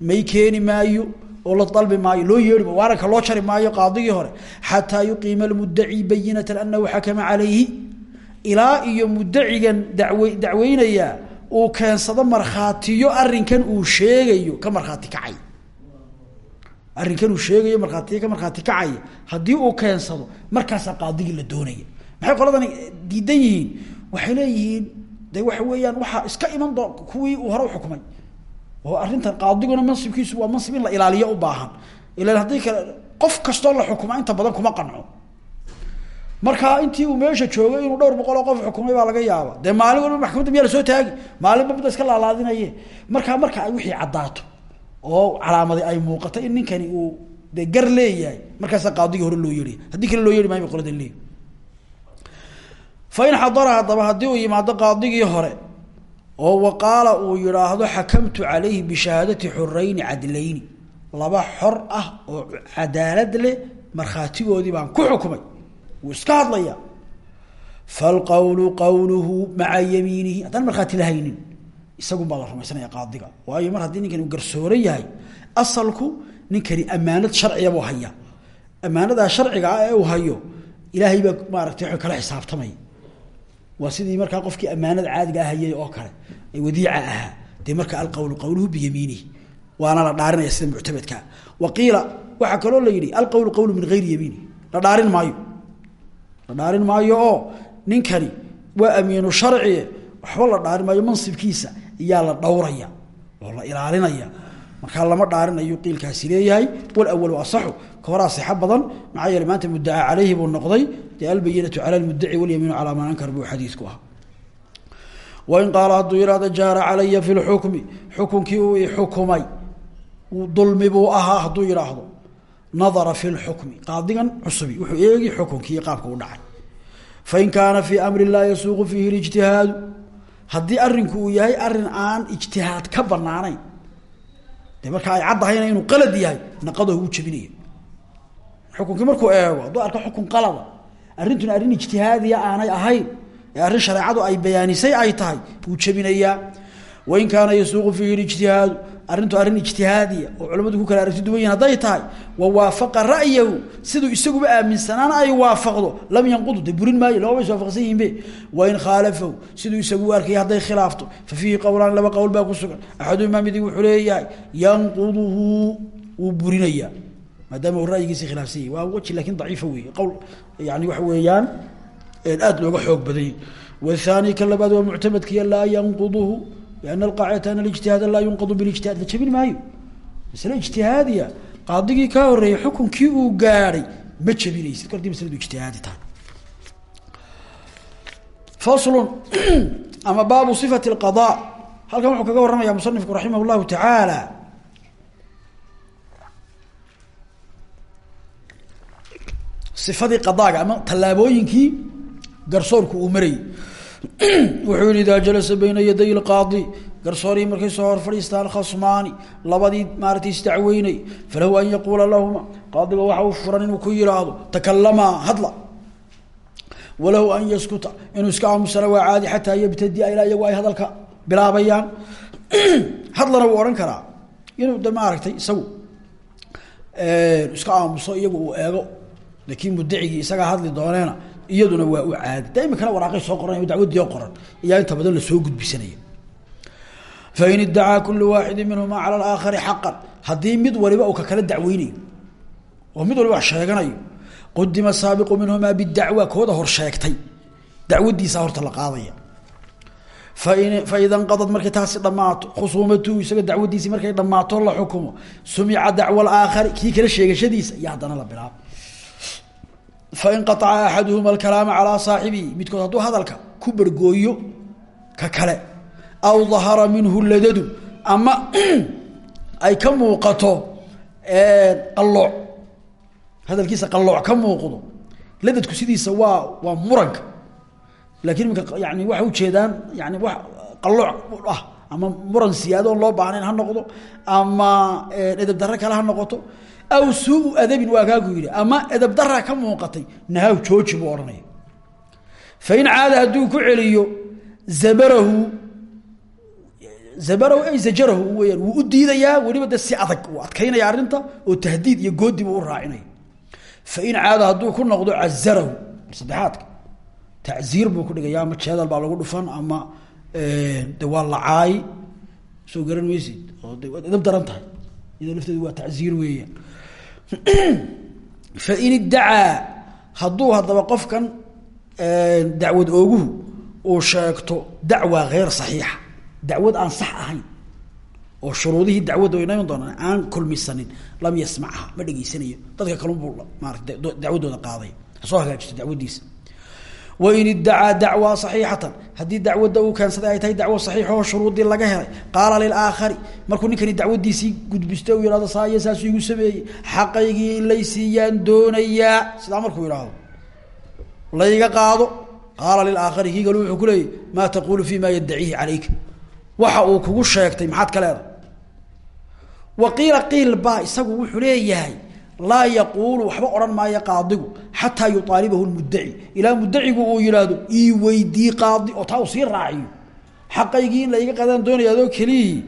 Speaker 1: May keeni maayo oo la dalbi maayo loo yeeri waaranka loo jari maayo qaadigii hore xataa yuqiima almudaci bayinatan anahu xakama calayhi ilaa iyo mudacigan dacweynaya uu keensado markhaatiyo arinkan uu sheegayo ka markhaati kacay. Arrinkan uu sheegayo markhaatiyo ka markhaati kacaya haddii uu keensado markaasaa qaadigii la doonaya. Maxay qoladani diidan yihiin? Waxay leeyihiin de waxa weeyaan waxaa iska iman doo kuwii uu hore uxukumay oo arrintan qaadiguna mansibkiisu waa mansib in la ilaaliyo u baahan. Ilan haddii qof kastoo la xukuma inta badan kuma qanco markaa intii uu meesha joogay inuu dhowr boqol oo qof xukumay baa laga yaaba dee maalin walba maxkamadda miyaa la soo taagi? Maalinba midda iska laalaadinaye. Markaa marka ay wixii caddaato oo calaamadi ay muuqato in ninkani uu de gar leeyahay markaasaa qaadigii hore loo yeehay haddii kale loo yehi maayo ba qoladan leeyahy fa in xadara haddaba haddii uu yimaado qaadigii hore oo waqaala uu yidhaahdo xakamtu calayhi bishahaadati xurayni cadlayni. Laba xor ah oo cadaalad leh markhaatigoodii baan ku xukumay wuu iska hadlaya falqawlu qawluhu maca yamiinihi. Haddaan markhaati lahaynin isagun baa la rumaysanaya qaadiga. Waayo mar haddii ninkani uu garsooro yahay asalku ninkani ammaanad sharciya buu hayaa. Ammaanadaa sharciga ah ee uu hayo ilaahay baa maaragtay wa kala xisaabtamaya waa sidii markaa qofkii ammaanada caadiga ahayay oo kale ee wadiica ahaa dee marka alqawlu qawluhu biyamiinihi waana la dhaarinaya sida muctamadkaa wa qiila waxaa kaloo la la la dhaarin maayo oo ninkani waa amiinu sharciye waxba la dhaarin maayo mansibkiisa iyaa la dhowraya oo la ilaalinaya. Markaa lama dhaarinayo qiilkaasi leeyahay walawalu asaxu ka horaa sixo badan maxaa yeele maanta muddaca caleyhi buu noqday dee albayinatu cala lmudaci walyamiinu calaa man ankar buu xadiidku ahaa. Wain qaala hadduu yihahdo jaara calaya fi lxukmi xukunkii uu ixukumay dulmi buu ahaa hadduu yidhaahdo nadara fi lxukmi qaadigan cusubi wuxuu eegi xukunkii qaabka u dhacay. Fain kaana fii amri laa yasuuqu fiihi lijtihaadu haddii arinku uu yahay arrin aan ijtihaad ka banaanayn de marka ay caddahayna inuu qalad yahay naqadahu wuu jebinaya. Xukunkii markuu eego hadduu arko xukun qalada arrintuna arrin ijtihaadiya aanay ahayn ee arrin shareecadu ay bayaanisay ay tahay wuu jebinayaa. Wain kaana yasuuqu arrintu arrin ijtihaadiya oo culamadu ku kala aragti duwan yihiin hadday tahay wa waafaqa ra'yahu siduu isaguba aaminsanaana ay waafaqdo lam yanqudu de burin maayo lababa is waafaqsan yihinbe wain khaalafahu siduu isagu u arkaya khilaafto fa fiihi qowlaan laba qowl baa ku sugan. Axaduhumaa midig wuxuu leeyahay yanquduhu wuu burinayaa maadaama uu ra'yigiisi khilaafsan yahy waa weji laakiin daciifa weeye. Qowl yani waxa weeyaan aada looga xoog badanyay wathani ka labaad waa muctamadkiya laa yanquduhu an alqaacidata an alijtihaada laa yunqadu bilijtihaad la jabin maayo masle ijtihaadiya qaadigii kaa horeeyey xukunkii uu gaadhay ma jabinaysid koltii masladu ijtihaadi tahay faslun ama baabu sifati alqadaa halkan wuxuu kaga warramaya musanifku raximah llahu tacaala ifadii qadaaga ama tallaabooyinkii garsoorku uu marayey wuxuu yihi idaa jalasa bayna yaday اlqaadi garsoorii markay soo hor fadhiistaan khasmaani labadii maaratay isdacweynay falahu an yaquula lahuma. Qaadiga waxa uu furan inuu ku yihaahdo takalamaa hadla. Walahu an yaskuta inuu iska aamusana waa caadi xataa yabtadia ilaa iyagu ay hadalka bilaabayaan. Hadlana wuu odhan karaa inuu de maaragtay isagu iska aamuso iyagu eego laakiin mudacigii isagaa hadli dooneena iyaduna waa u caadi de imikana waraaqay soo qoran dacwadii oo qoran. Iyaa inta badan la soo gudbisanaya. Fain idacaa kulu waaxidi minhuma cala alaakhari xaqan. Haddii mid waliba uu ka kala dacweynayo oo mid waliba sheeganayo qudima saabiqu minhumaa bidacwa kooda hor sheegtay. Dacwadiisa horta la qaadaya. Faida nqadad markay taasi dhammaato khusuumatuhu isaga dacwadiisii markay dhammaato la xukumo. Sumica dacwa alaakhari kii kala sheegashadiisa iyo la bilaabo fain qaطca axaduhuma alkalaama calaa saaxibihi midkood hadduu hadalka ku bergooyo ka kale aw dahara minhu ladadu ama ay ka muuqato qalooc hadalkiisa qalooc ka muuqdo ladadku sidiisa waa waa muranka laakiin imika yani waxay ujeedaan yani wa qalooc ah ama muran siyaadoon loo baahnayn ha noqdo ama edab darre kale ha noqoto aw suu adabin waa kaagu yidhi ama edab darra ka muuqatay nahaw jooji buu odhanaya. Fain caada hadduu ku celiyo zabarahu zabarahu ay zajarahu weyaan wuu u diidayaa weliba si adag uu adkaynaya arrinta oo tahdiid iyo goodi buu u raacinaya. Fain caada hadduu ku noqdo cazarahu saddexaadka tacziir buu ku dhigaya ama jeedal baa lagu dhufan ama de waa lacaay soo garan maysid oo de edab daran tahay waa tacziir weeyaan fain iddacaa hadduu haddaba qofkan dacwad ooguhu uu sheegto dacwa hayr saxiixa dacwad aan sax ahayn oo shuruudihii dacwadda iman doonaan aan kulmisanin lam yasmacha ma dhegeysanayo dadka kalunbuu maarata dacwaddooda qaaday hasoo hagaajisto dacwaddiisa wain iddacaa dacwa saxiixatan haddii dacwadda uu keensaday ay tahay dacwo saxiixa oo shuruuddii laga helay qaala lilaakhari markuu ninkani dacwaddiisii gudbisto uu yihahdo saa iyo saasuu igu sameeyey xaqaygii in lay siiyaan doonayaa sidaa markuu yidhaahdo layga qaado qaala lilaakhari kii galu wuxuu ku leeyay maa taquulu fi ma yaddaciihi calayka waxa uu kugu sheegtay maxaad ka leedahay wa isagu wuxuu laa yaquulu waxba odhan maayo qaadigu xataa yuaalibahu lmuddaci ilaa muddacigu uu yidhaahdo ii weydii qaadi oo taa uu sii raaciyo. Xaqaygii in layga qadaan doonaya adoo kelihii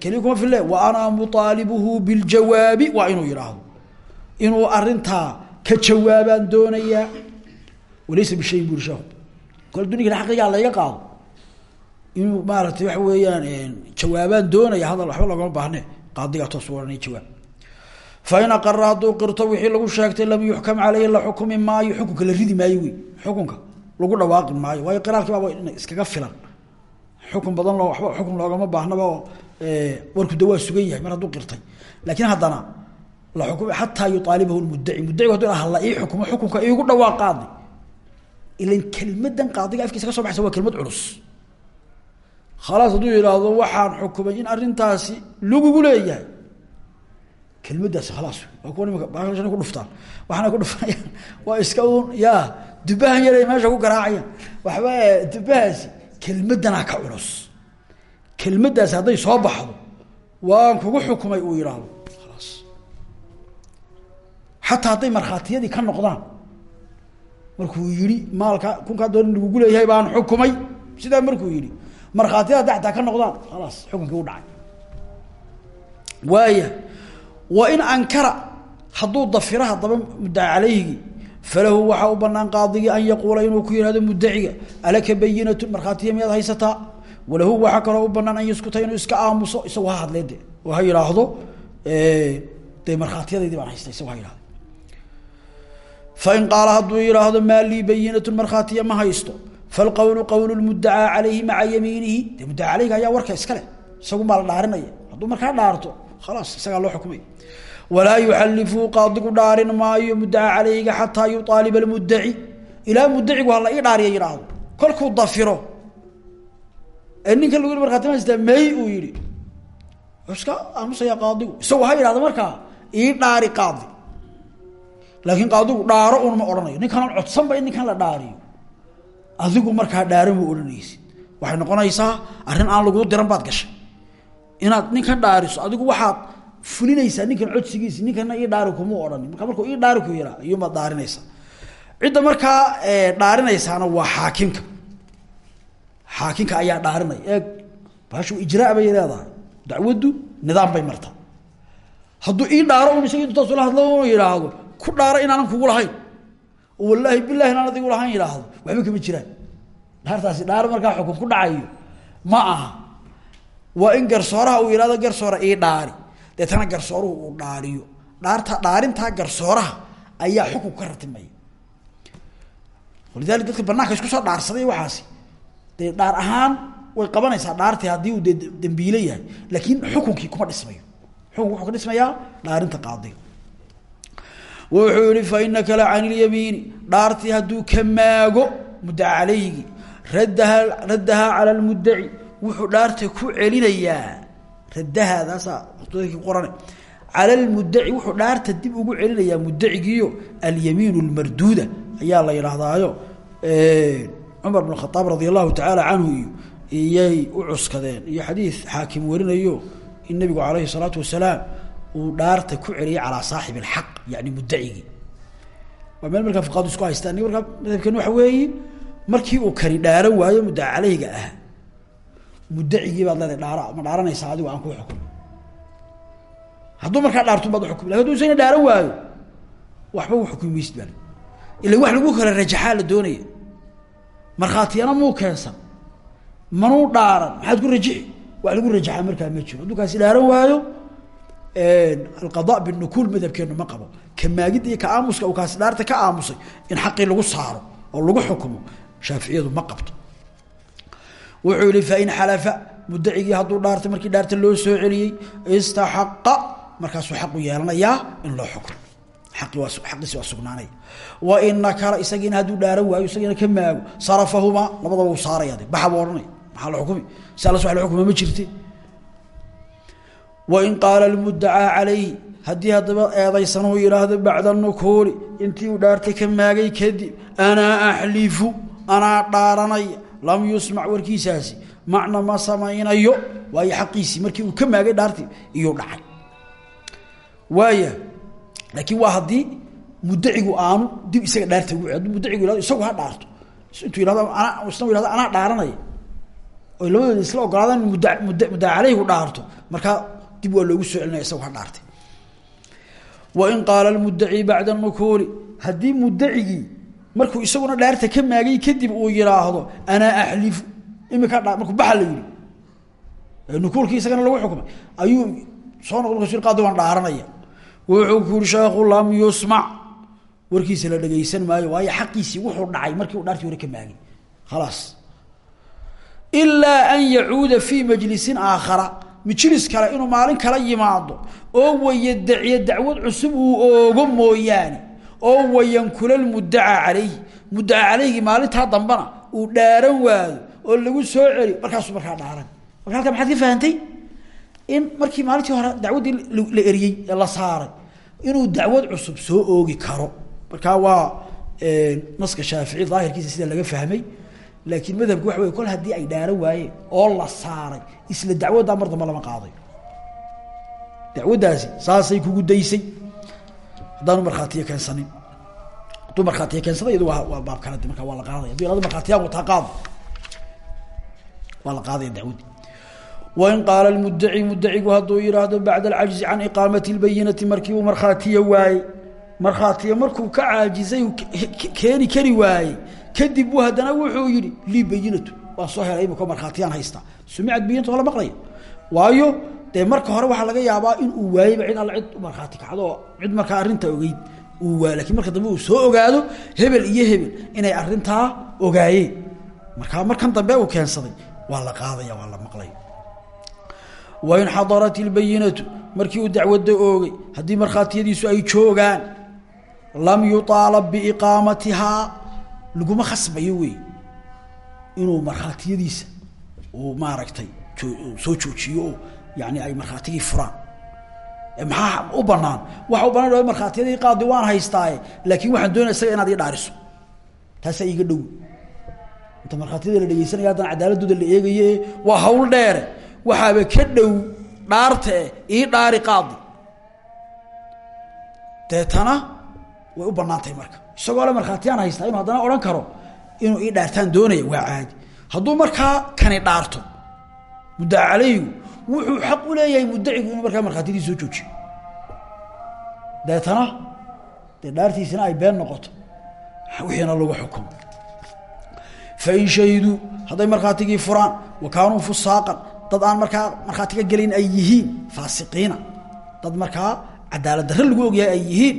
Speaker 1: kelihii kuma fille. Wa ana muaalibuhu biljawaabi waa inuu yidhaahdo. Inuu arintaa ka jawaabaan doonayaa. Walaysa bishayin buri sheeku kol dunikana xaqigaa layga qaado. Inuu maaratay waxa weeyaan jawaabaan doonaya hadal fain aqara hadduu qirto wixii lagu sheegtay lam yuxkam caleyhi la xukumi maayo xukunka la ridi maayo wey xukunka lagu dhawaaqi maayo waayo qiraalkii baaba iskaga filan xukun badan loo waba xukun loogama baahnaba oo warku de sugan yahay mar hadduu qirtay laakiin haddana la xukumi xataa yuaalibahu lmudaci mudacigu haduu hala ii xukumo xukunka iigu dhawaaq qaadi ilan kelimadan qaadiga afkiisa ka so baxaysa waa kelimad culus khalaas hadduu yidhaahdo waxaan xukumay in arrintaasi lagugu leeyahay kelmadaasi khalaas waa kuwa nimaka baashan ku dhuftaan. Waxaana ku dhufanayaan waa iska un ya dubahan yaray meesha ku garaacayaan waxba dubahaasi kelmadanaa ka culus kelmadaasi hadday soo baxdo waan kugu xukumay uu yidhaahdo khalaas. Xataa hadday markhaatiyadii ka noqdaan markuu yihi maalka kunkaa doon lagugu leeyahay baan xukumay. Sidaa markuu yihi markhaatiyada daxtaa ka noqdaan khalaas xukunkii u dhacay. Waaya wain ankara hadduu dafira haddaba muddaca calayhigi falahu waxaa u banaan qaadigii an yaquula inuu ku yihahdo muddaciga alaka bayinatu markhaatiya miyaad haysataa walahu waxaa kaloo u an yaskuta inuu iska aamuso isagu ha hadlee de oo ha yidhaahdo de markhaatiyadaydii baan haysta isagu ha yihahdo fain qaala hadduu yidhaahdo maa lii bayinatu markhaatiya ma haysto. Falqowlu qowlu lmuddacaa calayhi maca yamiinihi de muddaca caleyga ayaa warka iskale isagu maa la dhaarinaya. Hadduu markaa dhaarto khalaas isagaa loo xukumay walaa yuxalifuu qaadigu dhaarin maayo muddaca caleyga xataa yuaaliba almuddaci ilaa muddacigu hala ii dhaariya yidhaahdo kolkuu dafiro ee ninkan lagu yihi markhaati ma haystaa may uu yihi iska aamusaya qaadigu isagu ha yidhahdo markaa ii dhaari qaadi laakiin qaadigu dhaaro un ma odhanayo ninkanaan codsanba in ninkan la dhaariyo adigu markaa dhaaran ma odhanaysid waxay noqonaysaa arrin aan laguu diran baad gashay inaad ninkan dhaariso adigu waxaad fulinaysaa ninkan codsigiisi ninkana ii dhaari kuma odhani marka markuu ii dhaari ku yihaa iyumaad dhaarinaysaa cidda markaa dhaarinaysaana waa xaakimka xaakimka ayaa dhaarinaya eeg baashu ijraa bay leedahay dacwaddu nidaam bay martaa. Hadduu ii dhaaro un isaga intaas ula hadlo yidhaahdo ku dhaaro inaanan kugu lahayn. Wallaahi bilahi inaan adigu lahayn yidhaahdo. Waxba kama jiraan. Dhaartaasi dhaar markaa xukun ku dhacayo. Ma aha waa in garsooraha uu yihahdo garsoora ii dhaari. Deetana garsooruhu uu dhaariyo. Dhaarta dhaarintaa garsooraha ayaa xukun ka ratimaya walidalika dadka banaanka isku soo dhaarsaday waxaasi. Dee dhaar ahaan way qabanaysaa dhaartii haddii uu de yahay laakiin xukunkii kuma dhismayo. Xukunki wuxuu ka dhismayaa dhaarinta qaadiga. Wuxuu yihi fa inaka la can ilyamiini dhaartii hadduu ka maago muddaca calayhigi raddaha raddahaa cala lmuddaci wuxuu dhaarta ku celinayaa raddahaadaasaa waqtooyinkii ku qorane. Cala lmuddaci wuxuu dhaarta dib ugu celinayaa muddacigiiyo alyamiin lmarduuda ayaa la yidhaahdaayo. Cumar bn khaaab radi allahu tacaala canhu iyo iyay u cuskadeen. Iyo xadiid xaakim warinayo in nabigu calayhi salaatu wasalaam uu dhaarta ku celiyay calaa saaxib alxaq yani muddacigii. Waa meel markaa isku haystaan markii uu kani dhaaran waayo muddaca caleyhiga ah muddacigii baad leedahay dhaara ma dhaaranaysaa adigu aan kuu xukumo hadduu markaa dhaartun baad uxukumi laakiin haduu isagna dhaaran waayo waxba u xukumi maysid baa ila wax lagu kala rajaxaa la doonaya. Markhaatiyana muu keensan? Manuu dhaaran? Maxaad ku rajixi wax lagu rajaxaa markaa ma jiro. Hadduu kaasi dhaaran waayo alqada binukuul madhabkeenu ma qabo. Ka maagidda iyo ka aamuska uu kaasi dhaarta ka aamusay in xaqii lagu saaro oo lagu xukumo shaaficiyadu ma qabto wuxuu yihi fain xalafa. Muddacigii hadduu dhaartay markii dhaarta loo soo celiyey istaxaqa. Markaasuu xaqu yeelanayaa in loo waa aqiisi waa sugnaanaya wain nakara isagiina hadduu dhaaran waayo isagiina ka maago. Sarafahumaa labadaba uu saaraya de baxa buu ohanaya maxaa la xukumi? Si allas wa la xukuma ma jirte. Wain qaala lmuddacaa calayhi haddii haddaba eedaysanuu yidhaahdo bacda nukuuli intii uu dhaartay ka maagay kadib anaa axlifu anaa dhaaranaya lam yusmac warkiisaasi. Macna ma samaynayo. Waayo xaqiisii markii uu ka maagay dhaartii iyuu dhacay. Waaya laakiin waa haddii muddacigu aanu dib isaga dhaarta ugu hadduu muddacigu yihahdo isagu ha dhaarto. Intuu yihahdo anaa isna yihahdo anaa dhaaranaya. Oy labadooda isla ogolaadaan mudda mudda muddaa caleyhigu dhaarto. Markaa dib waa loogu soo celinaya isagu ha dhaartay. Wain qaala lmuddaci bacda nukuuli. Haddii muddacigii markuu isaguna dhaarta ka maagay kadib uu yihaahdo anaa axlifu imika dha markuu baxa la yihi nukuulkii isagana lagu xukumay. Ayuu soo noqd markasu qaadi waan dhaaranaya. Wuxuu ku sheekhu lam yusmac warkiisa la dhegeysan maayo waayo xaqiisii wuxuu dhacay markii uu dhaartii hore ka maagay. Khalaas. Ilaa an yacuuda fii majlisin aakhara. Majlis kale inuu maalin kala yimaado oo wayadaciyo dacwad cusub uu oogo mooyaane oo wayankula lmuddaca calayhi. Muddaca calayhigi maalintaa dambana uu dhaaran waayo oo lagu soo celi markaasuu markaa dhaaran. Marka halka maxaad ka fahantay in markii maalintii hore dacwaddii la eriyey la saaray inuu dacwad cusub soo oogi karo. Markaa waa naska shaafici daahirkiisa sida laga fahmay. Laakiin madhabku waxa wey kol haddii ay dhaaran waayeen oo la saaray isla dacwaddaa mar lama qaadayo. Dacwaddaasi saasay kugu daysay haddaanu markhaatiyo keensanin. Hadduu markhaatiyo keensada iyadu waa waa baab kale de markaa waa la qaadaya. Haduu yihahdo markhaatiyaa wataa qaado waa la qaadaya dacwaddi wain qaala lmuddaci muddacigu hadduu yidhaahdo bacda alcajzi can iqaamati lbayinati markii uu markhaatiyo waayey markhaatiyo markuu ka caajizay keeni kari waayey kadib buu haddana wuxuu yihi lii bayinatu waan soo helay imika markhaatiyaan haystaa. Sumicad bayinatu waa la maqlaya. Waayo dee marka hore waxaa laga yaabaa in uu waayeyba cid alla cid markhaati cid markaa arrinta ogeyd uu waay lakiin marka dambe uu soo ogaado hebel iyo hebel inay arrintaa ogaayeen. Markaa markan dambe uu keensaday waa la qaadaya waa la maqlaya wain xadarat ilbayinatu markii uu dacwadda oogay haddii markhaatiyadiisu ay joogaan lam yuaalab biiqaamatihaa laguma khasbayo wey inuu markhaatiyadiisa uu maaragtay soo joojiyo. oo yani ay markhaatigii furaan. Maxaa u banaan waxa u banaan markhaatiyadii qaadi waan haystaaye laakiin waxaan doonaya inaad ii dhaariso. Taasaa iiga dhow. Inta markhaatiyada la dhegeysanaya haddana cadaaladooda la eegaye waa hawl dheere waxaaba ka dhow dhaartae ii dhaari qaadi. Deetana way u bannaan tahay marka. Isagoo le markhaatiyaan haystaa inuu haddana odhan karo inuu ii dhaartaan doonaya waa caadi. Hadduu markaa kani dhaarto muddaca caleygu wuxuu xaq u leeyahay muddacigu inuu markaa markhaatiyadii soo joojiyo. Deetana dee dhaartiisina ay been noqoto wixiina lagu xukumo fain shahiduu hadday markhaatigii furaan wa kaanuu fusaaqan dad aan markaa markhaatiga gelin ay yihiin faasiqiina. Dad markaa cadaalad darre lagu ogyahay ay yihiin.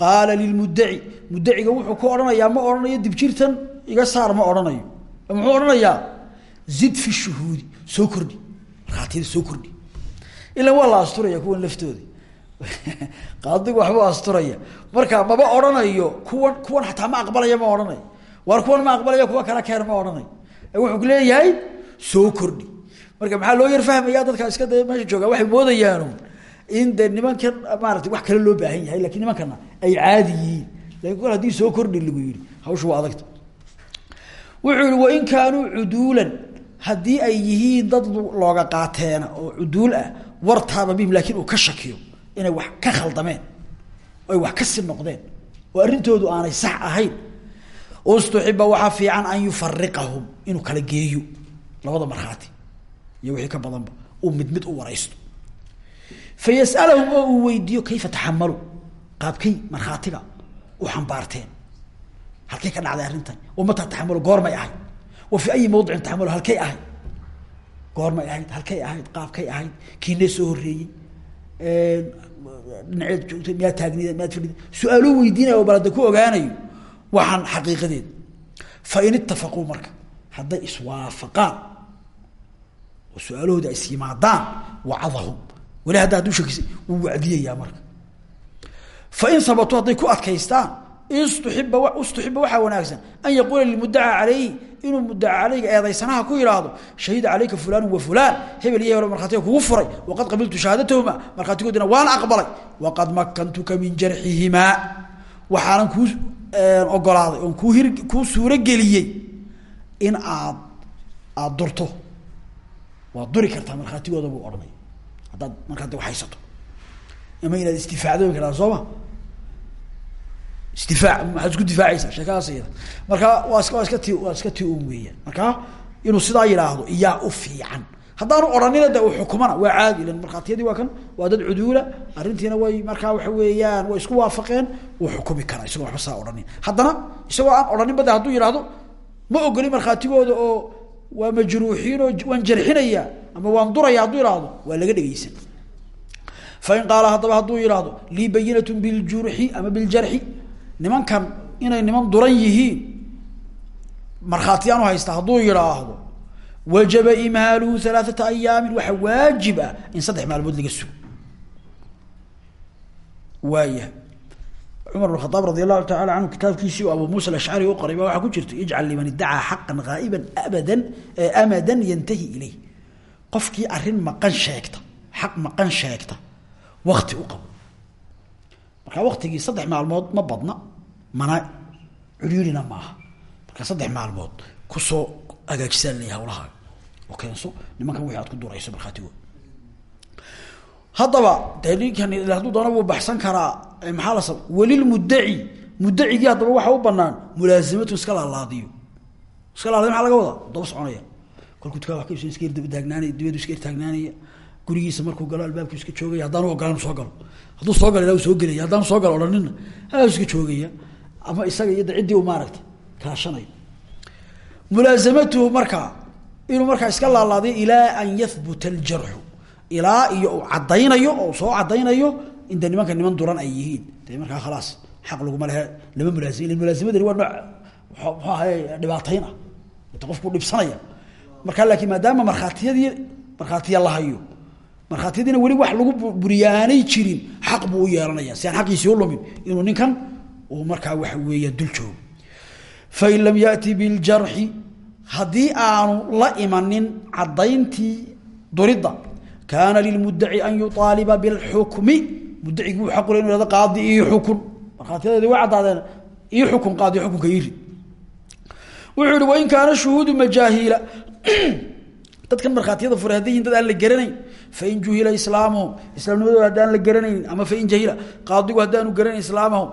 Speaker 1: Qaala lilmuddaci muddaciga wuxuu ku odhanayaa ma odhanayo dibjirtan iga saar ma odhanayo. Muxuu odhanayaa zid fi shuhuudi soo kordhi markhaatiyada soo kordhi. Ilan waa asturaya kuwan laftooda qaadigu waxbuu asturaya. Marka maba odhanayo kuwan kuwan xataa ma aqbalaya ma odhanayo waar kuwan ma aqbalaya kuwa kala keen ma odhanayo wuxuu leeyahay soo kordhi. Marka maxaa loo yar fahmaya dadka iska da meesha jooga? Waxay moodayaan in de nimankan maarata wax kale loo baahan yahay laakiin nimankana ay caadi yihiin. Lakin haddii soo kordhi lagu yihi hawsha waa adagta wuxuu yihi wain kaanuu cuduulan haddii ay yihiin dad looga qaateena oo cuduul ah wartaaba bihim laakiin uu ka shakiyo inay wax ka khaldameen oy wax ka si noqdeen oo arrintoodu aanay sax ahayn. Ustuxiba waxaa fiican an yufariqahum inuu kala geeyo labada markhaati iyo wixii ka badanba uu mid mid u waraysto. Fa yasalahum oo uu weydiiyo kayfa taxamalu qaabkay markhaatiga u xambaarteen. Halkay ka dhacday arrintan wa mataa taxamalu goormay ahayd wa fi ayi mawdicin taxamalu halkay ahayd. Goormay ahayd halkay ahayd qaabkay ahayd kiinee soo horreeyey. Dhinaceed joogtay miyaa taagnida miyaad fadhida su'aaluu weydiinaya oo balada ku ogaanayo waxaan xaqiiqadeeda fa in itafaquu marka hadday iswaafaqaan oo su'aalahooda ay is yimaadaan wacadahum wali hadda hadduu shakisay wuu wacdiyayaa marka. Fa in habatuu hadday ku adkaystaan istuiba istuxiba waxaa wanaagsan an yaquula lilmudaca calayhi inuu mudaca calayga eedaysanaha ku yidhaahdo shahida calayka fulaan wa fulaan hebel iyo hebel markhaatiga kugu furay waqad qabiltu shahaadatahuma markhaatigoodina waan aqbalay waqad makantuka min jarxihimaa. Waxaanan kuu ogolaaday oon kuu hir kuu suurogeliyey in aad aada durto. Waad duri kartaa markhaatigooda buu odhanay haddaad markaa de haysato. Ama inaad istifaacdo karaa soo ma istifaac maxaad isku difaacaysaa sheekadaas iyada marka waa iska waa iska ti waa iska ti un weeyaan. Marka inuu sidaa yidhaahdo iyaa u fiican. Haddaanu odhanina de uu xukumana waa caadi ilan markhaatiyadii waa kan waa dad cuduula arrintiina way markaa waxa weeyaan way isku waafaqeen wuu xukumi karaa isagoo waxba saa odhanin haddana isagoo aan odhaninba de hadduu yidhaahdo ma ogoli markhaatigooda oo waa majruuxiin oo waan jarxinaya ama waan duraya hadduu yidhaahdo waa laga dhegeysan fain qaala haddaba hadduu yidhaahdo lii bayinatu biljurxi ama biljarxi nimankan inay niman duran yihiin markhaatiyaan u haysta hadduu yidhaahdo wajaba imhaaluhu alaaata ayaamin waxaa waajib ah in saddex maalmood laga sugo. Waayahay. Cumar bn khadaab radi allahu taala canhu kitaabkiisii abu muusa alashcari u qoray baa waxaa ku jirta liman iddacaa xaqan haa'iban abadan amadan yantahi ileyh qofkii arrin maqan sheegta xaq maqan sheegta wakti u qabo markaa waktigii saddex maalmood ma badna mana curiirina maaha. Marka saddex maalmood ku soo agaajisaa laleeya hawlahaaga oo keenso nimankan wixi aad ku durayso markhaatigood haddaba dee ninkan hadduu doona wuu baxsan karaa maxaa la sab welilmuddaci muddacigii haddaba waxa u banaan mulaasamatu iska laalaadiyo. Iska laalaadiyo maaa laga wadaa? Daba soconaya. Kolkuu dukaa ka ibsan iska daba taagnaanaya dibadu iska taagnaanaya gurigiisa markuu galo albaabku iska joogaya haddaanu ogolaan soo galo. Hadduu soo gala soo gelaya haddaanu soo galo odhanina iska joogaya ama isaga iyo ciddii u maaragtay kaashanayo mulaasamatuhu markaa inuu markaa iska laalaadiyo ilaa an yahbuta aljarxu. Ilaa iyo uu oo soo caddaynayo in de nimanka niman duran ay yihiin. De markaa khalaas xaq laguma lehe. Lama mulaasim ila mulaasamadani waa nooc muxuu ahay dhibaatayn qofku dhibsanaya. Markaa laakiin maadaama markhaatiyadii markhaatiya la hayo markhaatiyadiina weli wax lagu buriya aanay jirin xaq buu yeelanaya si aan xaqiisii u lumin inuu ninkan uu markaa waxa weeya dul joogo. Fain lam yati biljarxi haddii aanu la imanin caddayntii duridda kaana lilmudaci an yuaaliba bilxukmi mudacigii uu xaqule inu hahdo qaadi io xukun. Markhaatiyadeedi way caddaadeen io xukun qaadi xukunka iri wuxuu yihi wain kaana shuhuudu majaahiila dadkan markhaatiyada furay hadday yihiin dad aan la garanayn fain juhila islaamuhum islaamnimadooda haddaan la garanaynin ama fain jahila qaadigu haddaanu garanayn islaamahum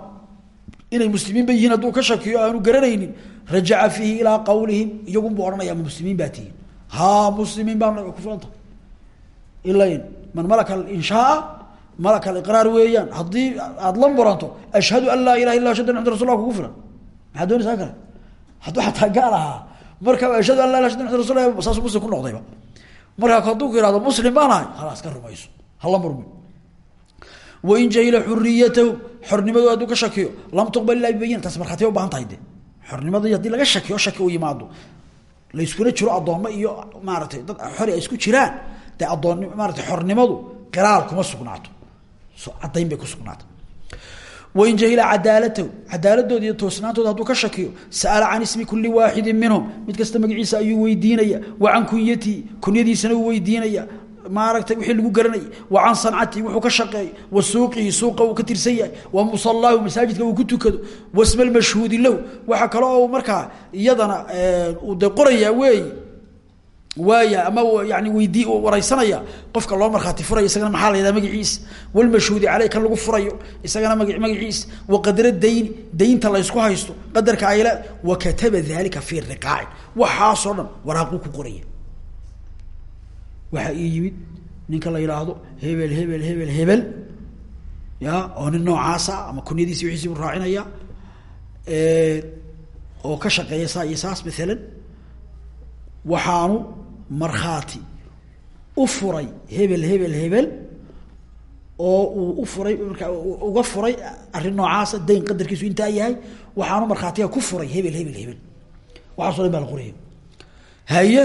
Speaker 1: inay muslimiin ba yihiin hadduu ka shakiyo aanu garanaynin. Rajaca fiihi ilaa qawlihim iyagunbuu odhanaya muslimiin baa tihiin. Ha muslimiin baa ku filanta ilayn man malaka inshaaa malaka aliqraar weeyaan haddii aada la muranto ashhadu an laa ilaha illa ashhadu an mxamad rasul kugu filan doonaysaa kale? Hadduu xataa gaal ahaa marka ashhadu an la ilah ashhadu mxamad rasul saasuu muslim ku noqdayba markaa hadduu ku ihahdo muslim baan ahay khalaas ka rumayso hala murmi wain jahila xuriyatahu xornimadooda hadduu ka shakiyo lam tuqbal illa bibayin taas markhaatiya ubahan tahay de. Xornimadii haddii laga shakiyo shaki u yimaado. Layskuna jiro addoommo iyo maaratay dad xori ay isku jiraan. Dee addoonni maarata xornimadu qiraal kuma sugnaato. Caddayn bay ku sugnaato wain jahila cadaalatahu. Cadaaladooda iyo toosnaantooda hadduu ka shakiyo sa'ala can ismi kuli waaxidin minhum. Mid kasta magaciisa ayuu weydiinaya wa can kunyatii kunyadiisana uu weydiinaya maaragtay wixii lagu garanayay wa can sancatii wuxuu ka shaqeeyo wa suuqihi suuqa uu ka tirsan yahay wa musallaahu masaajidka uu ku tukado. Wasma lmashhuudi lahu. Waxaa kale oo markaa iyadana uu de qorayaa weey. Waaya ama yani weydii wareysanaya qofka loo markhaati furayo isagana maxaa la yidhaha magaciisa walmashhuudi caleyh kan lagu furayo isagana ma magaciisa wa qadra dayni daynta laysku haysto. Qadarka ayle wa kataba dalika fi riqaacin waxaasoo dhan waraaquu ku qoraya waxaa ii yimid ninka la yidhaahdo hebel hebel hebel hebel. Ya oo nin noocaasa ama kunyadiisi wixiisi bu raacinaya oo ka shaqeeya saa iyo saas maalan waxaanu markhaati u furay hebel hebel hebel oo uu u furay markaa uga furay arrin noocaasa dayn qadarkiisu intaa yahay waxaanu markhaatiga ku furay hebel hebel hebel. Waxaaso dhan baa la qoraya haye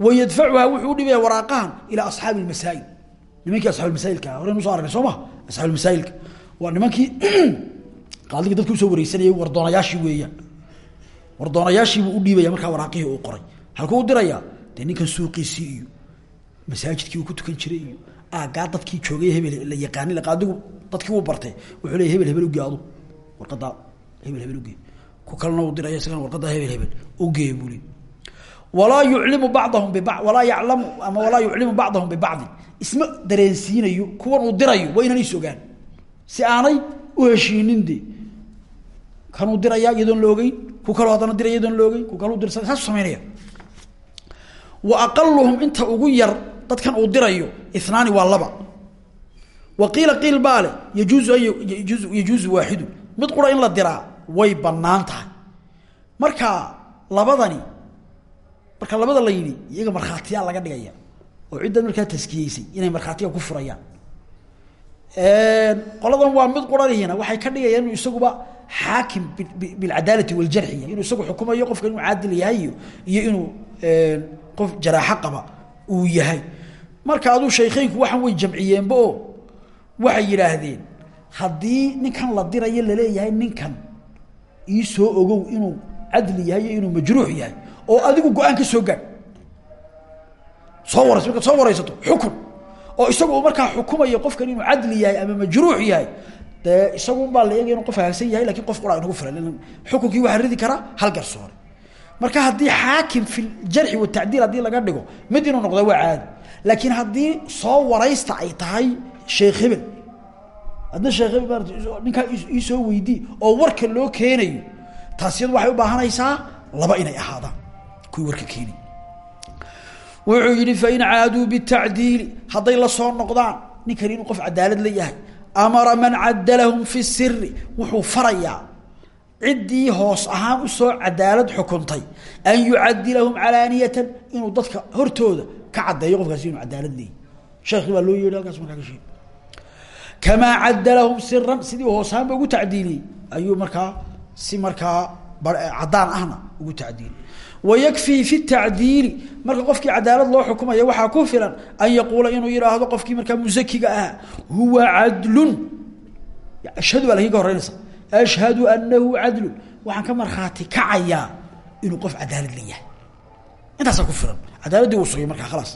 Speaker 1: wayadfacuha wuxuu udhibaya waraaqahan ilaa asxaabi lmasaa'il nimankii asxaabilmasaailka hore nuso aragnay soo ma asxaabilmasaailka waa nimankii qaadigii dadka u soo wareysanayay wardoonayaashii weeyaan wardoonayaashiibuu udhiibaya markaa waraaqihii uu qoray halkuu u dirayaa dee ninkan suuqiisii iyo masaajidkii ku tukan jiray iyo aagaa joogay hebel la yaqaani qaadigu dadkii uu bartay wuxuu leey hebel hebel ugee adu warqadaa hebel hebel ugee ku kalena uu diraya isagana warqadaa hebel hebel ugee buu walaa yuclimu bacdahum biba walaa yaclamu ama walaa yuclimu bacdahum bibacdin. Isma dareensiinayo kuwan uu dirayo waa inaan is ogaan. Si aanay u heshiinin de kanuu dirayaa iyadoon la ogeyn ku kaloo haddana diraya iyadoon la ogeyn ku kaluu dirsa saasu samaynaya wa aqaluhum inta ugu yar dadkan uu dirayo inaani waa laba. Wa qiila qiil baa le yajuuzu an yjuzu yajuuzu waaxidu. Mid qura in la diraa way bannaan tahay. Marka labadani marka labada la yidhi iyaga markhaatiyaa laga dhigaya oo ciddan markaa taskiyeysay inay markhaatiga ku furayaan. Qoladan waa mid quranihina waxay ka dhigayaan inuu isaguba xaakim bilcadaalati waljarxiya inuu isagu xukumayo qofka inuu caadil yahay iyo iyo inuu qof jaraaxo qaba uu yahay. Marka aduu shaykheynku waxaan way jamciyeenba oo waxay yidhaahdeen haddii ninkan la dirayo la leeyahay ninkan ii soo ogow inuu cadli yahay iyo inuu majruux yahay oo adigu go'aan ka soo gaadh soo markaad soo waraysato xukun. Oo isagu markaa xukumayo qofkan inuu cadli yahay ama majruux yahay dee isagun baa la eegaya inu qof hagaagsan yahay laakiin qof qura inagu filan. Xukunkii waxaa ridi karaa hal garsoore marka haddii xaakim fi jarxi watacdiil haddii laga dhigo mid inuu noqda waa caadi. Laakiin haddii soo waraysta ay tahay sheekh hebel hadna sheekh hebel maarata ninkaa iisoo weydii oo warka loo keenayo taas iyadu waxay u baahanaysaa laba inay ahaadaan kuwii warka keenay. Wuxuu yihi fain caaduu bitacdiili hadday la soo noqdaan ninkani inuu qof cadaalad la yahay amara man cadalahum fi siri wuxuu farayaa. Ciddii hoos ahaan u soo cadaalad xukuntay an yucadilahum calaaniyatan inuu dadka hortooda ka caddeeyo qofkaasi inuu cadaalad leeyahy sheekhi baa loo yeedhi halkaas markaa ka sheegay. Kamaa cadalahum siran sidii hoos ahaanba ugu tacdiiliyey ayuu markaa si markaa caddaan ahna ugu tacdiiliyey wayakfii fi tacdiili marka qofkii cadaalad loo xukumaya waxaa ku filan an yaquula inuu yidhaahdo qofkii markaa musakiga ahaa huwa cadlun ashhadu baa laakiin ka horeynaysa ashhadu anahu cadlun waxaan ka markhaati kacayaa inuu qof cadaalad la yahay intaasaa ku filan cadaaladdii wuu sugay markaa khalaas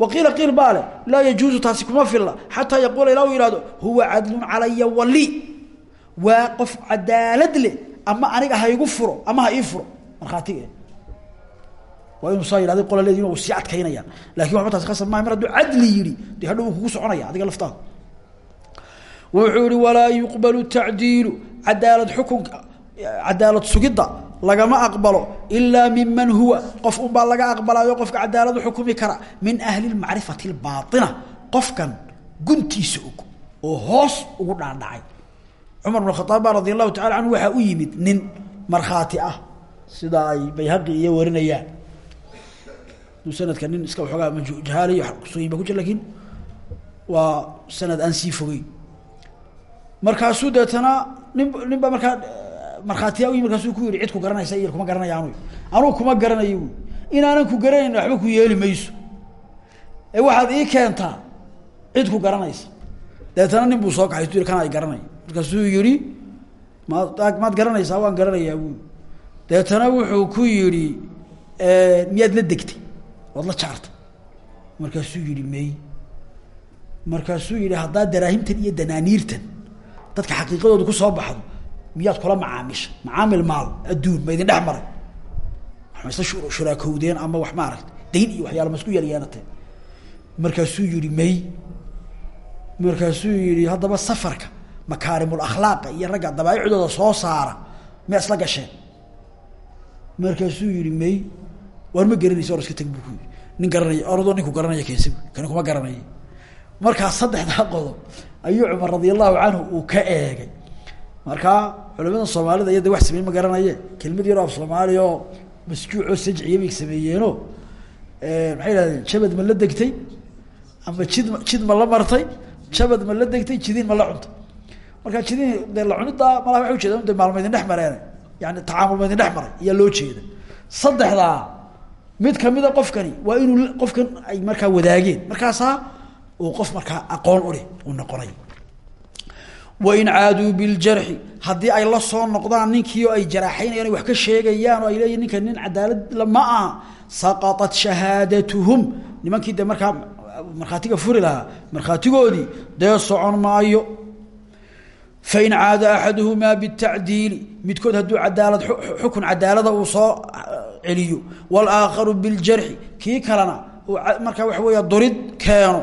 Speaker 1: wa qiila qiil baa le laa yajuusu taasi kuma filla xataa yaquula ilaa uu yihahdo huwa cadlun calaya wali waa qof cadaalad leh ama aniga ha igu furo ama ha ii furo markhaatiga waa inuu saa yidhahda qola leediin u sii adkaynayaan laakiin waxba taasi khasab mar hadduu cadli yidhi dee hadhow uu soconaya adiga laftaada wuxuu yihi walaa yuqbalu tacdiilu. Cadaalad xukunka cadaalad sugidda lagama aqbalo ilaa miman huwa. Qof unbaa laga aqbalaayo qofka cadaalad uxukumi kara min ahli lmacrifati albaaina qofkan guntiisa og oo hoos ugu dhaadhacay. Cumar bn khaaab baa radi allahu tacala u yimid nin markhaati ah. Sida ay bayhaqi iyo warinayaan duu sanadka nin iska waxoogaa jahaaliy kusooyin ba ku jir laakiin waa sanad aan sii fogeyn markaasuu deetana nin nin baa markaa markhaatiyaa u yimi markaasuu ku yihi cid ku garanaysa iyo kuma garanaya anu anuu kuma garanayo ui inaanan ku garanayn waxba ku yeeli mayso. Ee waxaad ii keentaa cid ku garanaysa. Deetana nin buu soo kaxay su yiri kana ay garanaya markaasuu yihi maad maad garanaysaa waan garanayaa bui deetana wuxuu ku la degtay waad la jaartay markaasuu yihi may. Markaasuu yihi haddaa daraahimtan iyo danaaniirtan dadka xaqiiqadooda ku soo baxdo miyaad kula macaamisha? Macaamil maal adduun ma idin dhex maray. Waxma isla shuraakowdeen ama wax maaragta dayn iyo waxyaala ma isku yeelyeelatee markaasuu yihi may. Markaasuu yihi haddaba safarka makaarimul akhlaaqa iyo ragga dabaaicdooda soo saara ma isla gasheen. Markaasuu yihi may waar ma garanaysa or tag buu ku yii nin garanaya oradoo ninku garanaya keensa kani kuma garanaya markaa saddexdaa qodob ayuu cumar radia allahu canhu uu ka eegay. Markaa culimada soomaalida iyada wax sameyn ma garanaye. Kelmad yaroo af soomaali oo masjuucoo sajciya bay sameeyeeno maxay ihahdeen jabad ma la degtay ama jid jid ma la martay jabad ma la degtay jidiin ma la cuntay. Markaa jidiin dee la cunidaa malaha waxa ujeeda de maalmo idin dhex mareene yani tacaamul ma idin dhex maray ayaa loo jeeda saddexdaa mid kamida qofkani waa inuu qofkan ay markaa wadaageen. Markaasaa uu qof markaa aqoon uleh uu noqonay. Wain caaduu biljarxi haddii ay la soo noqdaan ninkii oo ay jaraaxaynayaan wax ka sheegayaan oo ay leeyihiin ninka nin cadaalad ma aha saqaطat shahaadatuhum. Nimankii de markaa markhaatiga furi lahaa markhaatigoodii dee socon maayo. Fain caada axaduhumaa bitacdiili midkood hadduu cadaalad xukun cadaalada uu soo celiyo. Wاlaakharu biljarxi kii kalena uu markaa waxa weya durid keeno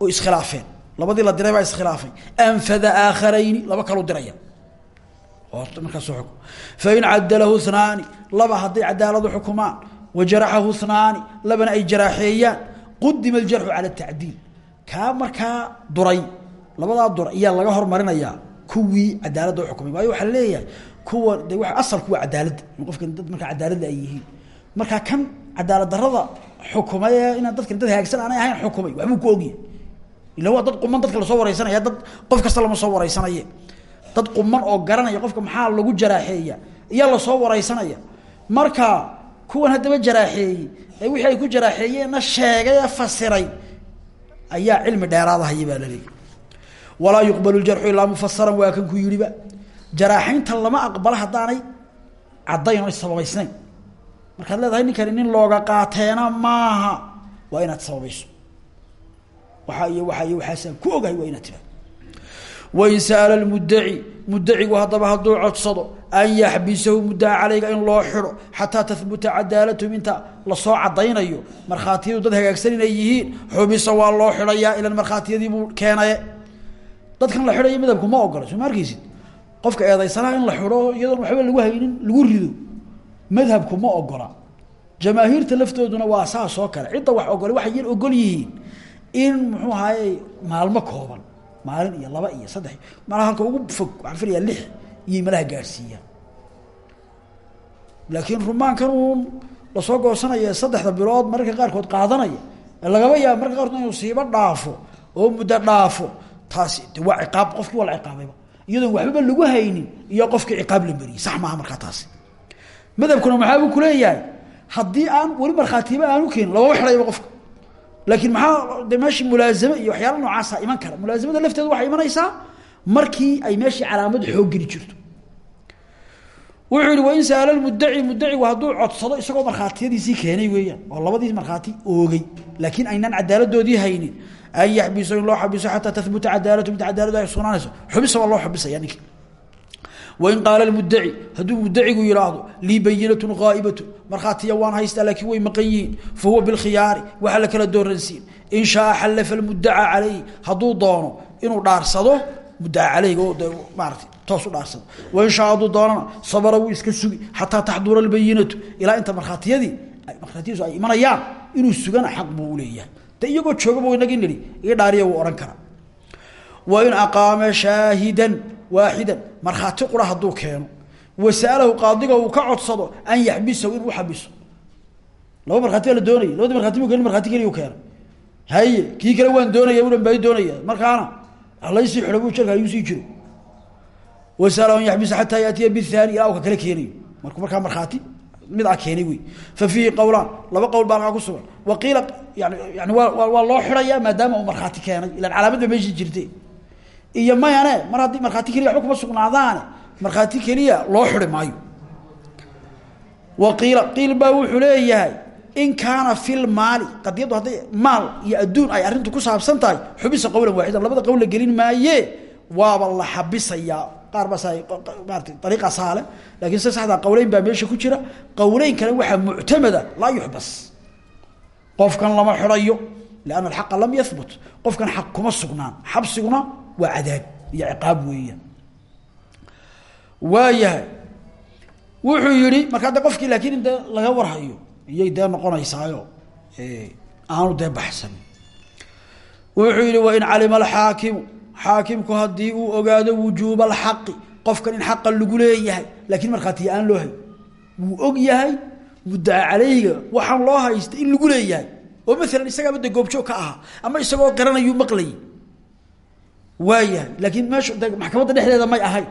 Speaker 1: oo iskhilaafeen. Labadii la diray baa iskhilaafay anfada aakharayni laba kalu diraya fain cadalahu hnaani laba hadday cadaaladu xukumaan. Wajaraxahu hnaani labana ay jaraaxeeyaan. Qudima aljarxu cala tacdiil. Kaa markaa duray labadaa dur ayaa laga hormarinayaa kuwii cadaaladda uxukumay waayo waxaa leeyahay kuwa de wa asalku waa cadaaladda in qofkan dad markaa cadaaladda ay yihiin. Markaa kan cadaalad darada xukumay ee dadkan dad hagaagsan aanay ahayn xukumay waxbuu ku ogyahay. Ila waa dad quman dadka la soo wareysanaya dad qof kasta lama soo wareysanaye. Dad quman oo garanaya qofka maxaa lagu jaraaxeeya iyaa la soo wareysanaya. Marka kuwan haddaba jaraaxeeyey ee wixii ku jaraaxeeyeenna sheegay ee fasiray ayaa cilmi dheeraadahaya baa laleeyahy walaa yuqbalu ljarxu ilaa mufasaran waa kan ku yidhiba jaraaxaynta lama aqbalo haddaanay caddayn oy sababaysnayn. Markaad leedahay ninkani nin looga qaateena maaha waa inaad sababayso. Waaa iyo waaa iyo waaasaan ku ogahay waa inaad tiraa wain sa'ala lmudaci mudacigu haddaba hadduu codsado an yaxbisahu muddaca calayga in loo xidho xataa tahbuta cadaalatuhum inta la soo caddaynayo markhaatiyadu dad hagaagsan inay yihiin xubisa waa loo xidhayaa ilan markhaatiyadiibuu keenaye. Dadkan la xidhayo madhabku ma ogola soo qofka eedaysanaha in la xidho iyadoon waxba lagu haynin lagu rido madhabku ma ogola. Jamaahiirta laftooduna waa saas oo kale. Cidda wax ogole waxay yar ogol yihiin in muxuu ahaye maalmo kooban maalin iyo laba iyo saddex. Malaha halka ugu fog waxaan filayaa lix iyay malaha gaadhsiiyaan laakiin rumaankan uun la soo goosanaya saddexda bilood mararka qaarkood qaadanaya lagaba yaaba marka qaarkood inuu siiba dhaafo oo muddo dhaafo taasi waa ciqaab qofkii waa la ciqaabayba iyadoon waxbaba lagu haynin iyo qofkii ciqaab la mariyey sax maaha markaa taasi. Madhabkuna maxaabuu kuleeyahay haddii aan weli markhaatiiba aanu keenin lagama xidhayba qofka. Laakiin maxaa de meeshii mulaazame iyo waxyaala noocaasa iman kara? Mulaasamada lafteedu waxay imanaysaa markii ay meeshii calaamad xooggeli jirto wuxuu yihi wain sa'ala mudaci mudacigu hadduu codsado isagoo markhaatiyadiisii keenay weeyaan oo labadii markhaati oogay. Laakiin aynaan cadaaladoodii haynin. An yaxbiso loo xabiso xataa tahbuta cadaalatu inta cadaaladu ay sugnaanayso xubisa waa loo xubisaya ninki wain qaala mudaci hadduu mudacigu yihaahdo lii bayinatu aaibatu markhaatiya waan haystaa laakiin way maqan fa huwa bilkhiyaari waxaa la kala dooransiin in shaaa xallafa mudaca calayhi hadduu doono inuu dhaarsado mudaca caleyga oo de toos u dhaarsado wain shaa hadduu doonana sabra wuu iska sugi xataa taxdura albayinatu ilaa inta markhaatiyadii markhaatiyadiisu ay imanayaan inuu sugana xaq buu uleeyahay de iyagoo joogaba inagii nidhi iga dhaariya wuu odhan karaa. Wain aqaama shaahidan waaxidan markhaati qura hadduu keeno wasa'alahu qaadiga uu ka codsado an yaxbisahu inuu xabiso. Laba markhaati la doonaya labadii markhati bu keen markhati keliya u keena haye kii kale waan doonaya uhan baa doonaya markaana alaysii xidho bu jarka ayuu sii jiro wasa'alahu an yaxbisa xataa yaatiya bihaani ilaa u ka kale keenayo markuu markaa markhaati mid a keenay wey fa fiihi qowlaan laba qowl baa halkaa ku sugan wa qiila yani yani waa waa loo xidhayaa maadaama uu markhaati keenay ilaan calaamad ba meeshii jirte iyo mayane mar haddii markhaati keliya waxba kuma sugnaadaane markhaati keliya loo xuri maayo wa qiila qiil baa wuxuu leeyahay in kaana fil maali qadiyaddu hadday maal iyo adduun ay arrintu ku saabsan tahay xubisa qowlan waaxidan labada qowl la gelin maaye waaba la xabisayaa qaar baas maarata ariiqa saale lakiin sida saxdaa qowleyn baa meesha ku jira. Qowleyn kale waxaa muctamada laa yuxbas. Qofkan lama xidhayo lianna alxaqa lam yahbut qofkan xaq kuma sugnaan. Xabsiguna waa cadaab iyo ciqaab weeyaan. Waayahay wuxuu yihi markaa de qofkii laakiin in dee laga warhayo iyay dee noqonaysaayo aanu dee baxsan. Wuxuu yihi wain calima alxaakimu xaakimku haddii uu ogaado wujuuba alxaqi qofkan in xaqa lagu leeyahay laakiin markhaatiya aan loo hay wuu og yahay muddaca caleyga waxaan loo haysta in lagu leeyahay. Oo maalan isagaaba de goobjoog ka ahaa ama isagoo garanayuu maqlayay waayahay laakiin meesha de maxkamadda dhexdeeda may ahayn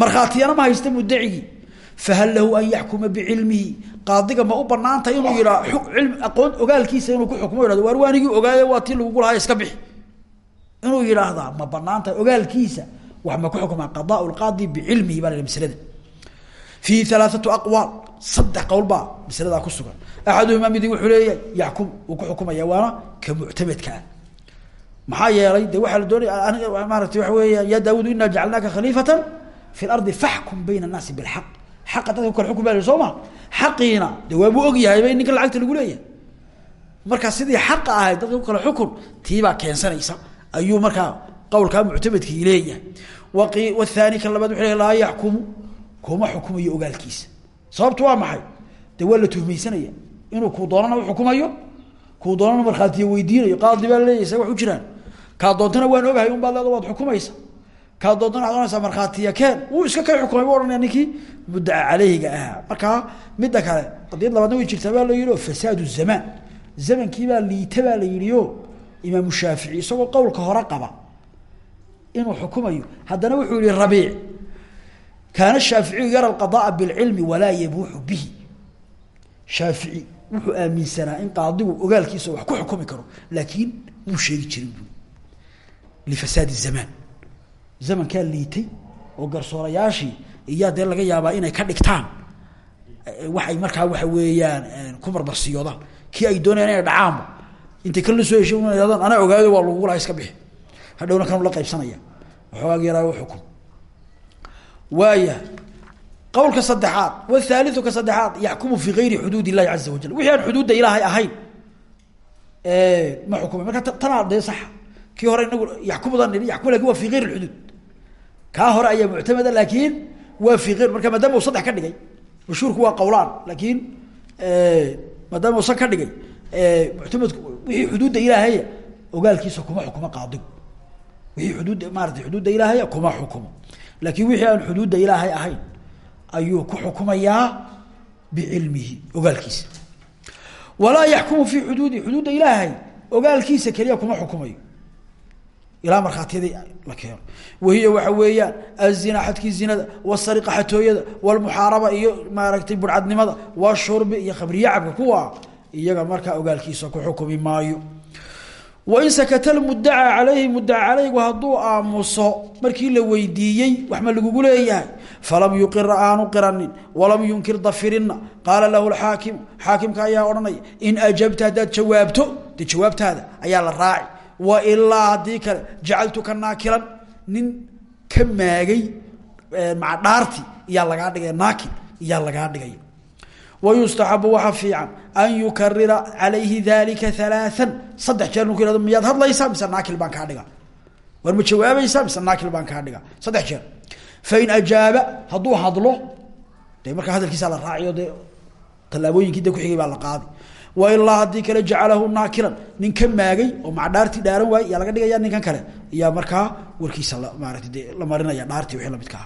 Speaker 1: markhaatiyana ma haysta mudacigii fahal lahu an yaxkuma bicilmihi qaadiga ma u banaantay inuu yihaa ilmi aqoon ogaalkiisa inuu ku xukmo yhahdo waar waanigii waa tii lagugu lahaa iska bixi inuu yidhaahdaa ma banaantahay ogaalkiisa wax ma ku xukmaa qadaa lqaadi bicilmihi baa la maslada fiihi alaaatu aqwaal saddex qowl baa masaladaa ku sugan. Axaduhumaa midi wuxuu leeyahay yaxkum uu ku xukumaya waana ka muctamadka ah. Maxaa yeelay de waxaa la doonaya maarata waxa weeya ya daawuud inaa jacalnaaka khaliifatan fi lardi faxkum bayna annaasi bilxaq xaqa dadka ku kala xukun baa soo ma xaqiina de waabuu og yahayba in ninkan lacagta lagu leeyahay. Marka sidii xaqa ahayd dadka ku kala xukun tiibaa keensanaysa ayuu markaa qowlkaa muctamadkii leeyahay. Wathani kan labaad wuxuu laa yaxkumu kuma xukumayo ogaalkiisa. Sababtu waa maxay? De waa inuu kuu doonana uxukumayo kuu doonana markhaatiya weydiinayo. Qaadi baa laleeyahy isaga u jiraan. Kaa doontana waan ogahay un baad leeda waad xukumaysa. Kaa doontana waxad ohanaysaa markhaatiya keen. Wuu iska kay xukumay bu ohanaya ninkii muddaca caleyhiga ahaa. Markaa kale qadiyad labaadna way jirtaa baa la yihi oo fasaadu zamaan zamankiibaa liita baa la yihi o imaamu shaafici isagoo qowlka hore qaba inuu xukumayo. Haddana wuxuu yihi rabiic kaana shaaficiyu yara alqada'a bilcilmi walaa yabuuxu bihi. Shaafici wuxuu aaminsanaa in qaadigu ogaalkiisa wax ku xukumi karo laakiin muu sheegi jirin bui lifasaadi zamaan. Zamankaa liitay oo garsoorayaashii iyaa dee laga yaabaa inay ka dhigtaan waxay markaa waxa weeyaan ku marmarsiyoodaan kii ay doonayaan inay dhacaanba intay kan soo heshay yadaan anaa ogaado waa lagugu laha iska bixi. Hadhowna kanu la qaybsanaya. Waxoogaag yaraa xukum waaya qowlka saddexaad wthaaliu ka saddexaad yaxkumu fii gayri xuduud illahi caza wajal wixii aan xuduudda ilaahay ahayn ma xukumay marka tanaa dee saxa. Kii hore inagu yaxkumudan nii yakum laakiin waa fi gayr xuduud kaa hore ayaa muctamada laakiin waa fi ayr marka maadaama u saddex ka dhigay mashhuurku waa qowlaan laakiin maadaama usan ka dhigay muctamadku wixii xuduudda ilaahaya ogaalkiisa kuma xukumo qaadigu wixii xuduudda maarata xuduudda ilaahaya kuma xukumo laakiin wixii aan xuduudda ilaahay ahayn ayuu ku xukumayaa bicilmihi ogaalkiisa. Walaa yaxkumu fii xuduudi xuduudda ilaahay ogaalkiisa keliya kuma xukumayo ilaa markhaatiyadii la keeno. Wahiya waxa weeyaan azina xadkii zinada wasariqa xatooyada walmuxaaraba iyo maaragtay burcadnimada washurbi iyo khabriye cabka kuwa iyaga markaa ogaalkiisa ku xukumi maayo. Wain sakata lmudaca calayhi mudaca calaygu hadduu aamuso markii la weydiiyey wax ma lagugu leeyahay. Falam yuqira aanu qiranin. Walam yunkir dafirina qaala lahu xaakimu xaakimka ayaa odhanaya in ajabta haddaad jawaabto dee jawaabtaada ayaa la raaci. Wailaa haddii kale jacaltuka naakilan. Nin ka maagay maa dhaarti iyaa lagaa dhigaya naakil iyaa lagaa dhigaya wayustaxabu waxa fiican an yukarira calayhi dalika alaaan saddex jeer ninku yhahdo miyaad hadlaysaa mise naakil baan kaa dhiga war ma jawaabaysaa mise naakil baan kaa dhiga saddex jeer fain ajaaba hadduu hadlo de markaa hadalkiisaa la raaciyo dee tallaabooyinkii de kuxigay baa la qaadi wailaa haddii kale jacalahu naakilan nin ka maagay oo maa dhaartii dhaaran waay yaa laga dhigaya ninkan kale iyaa markaa warkiisa maarata de la marinaya dhaartii wixii lamidka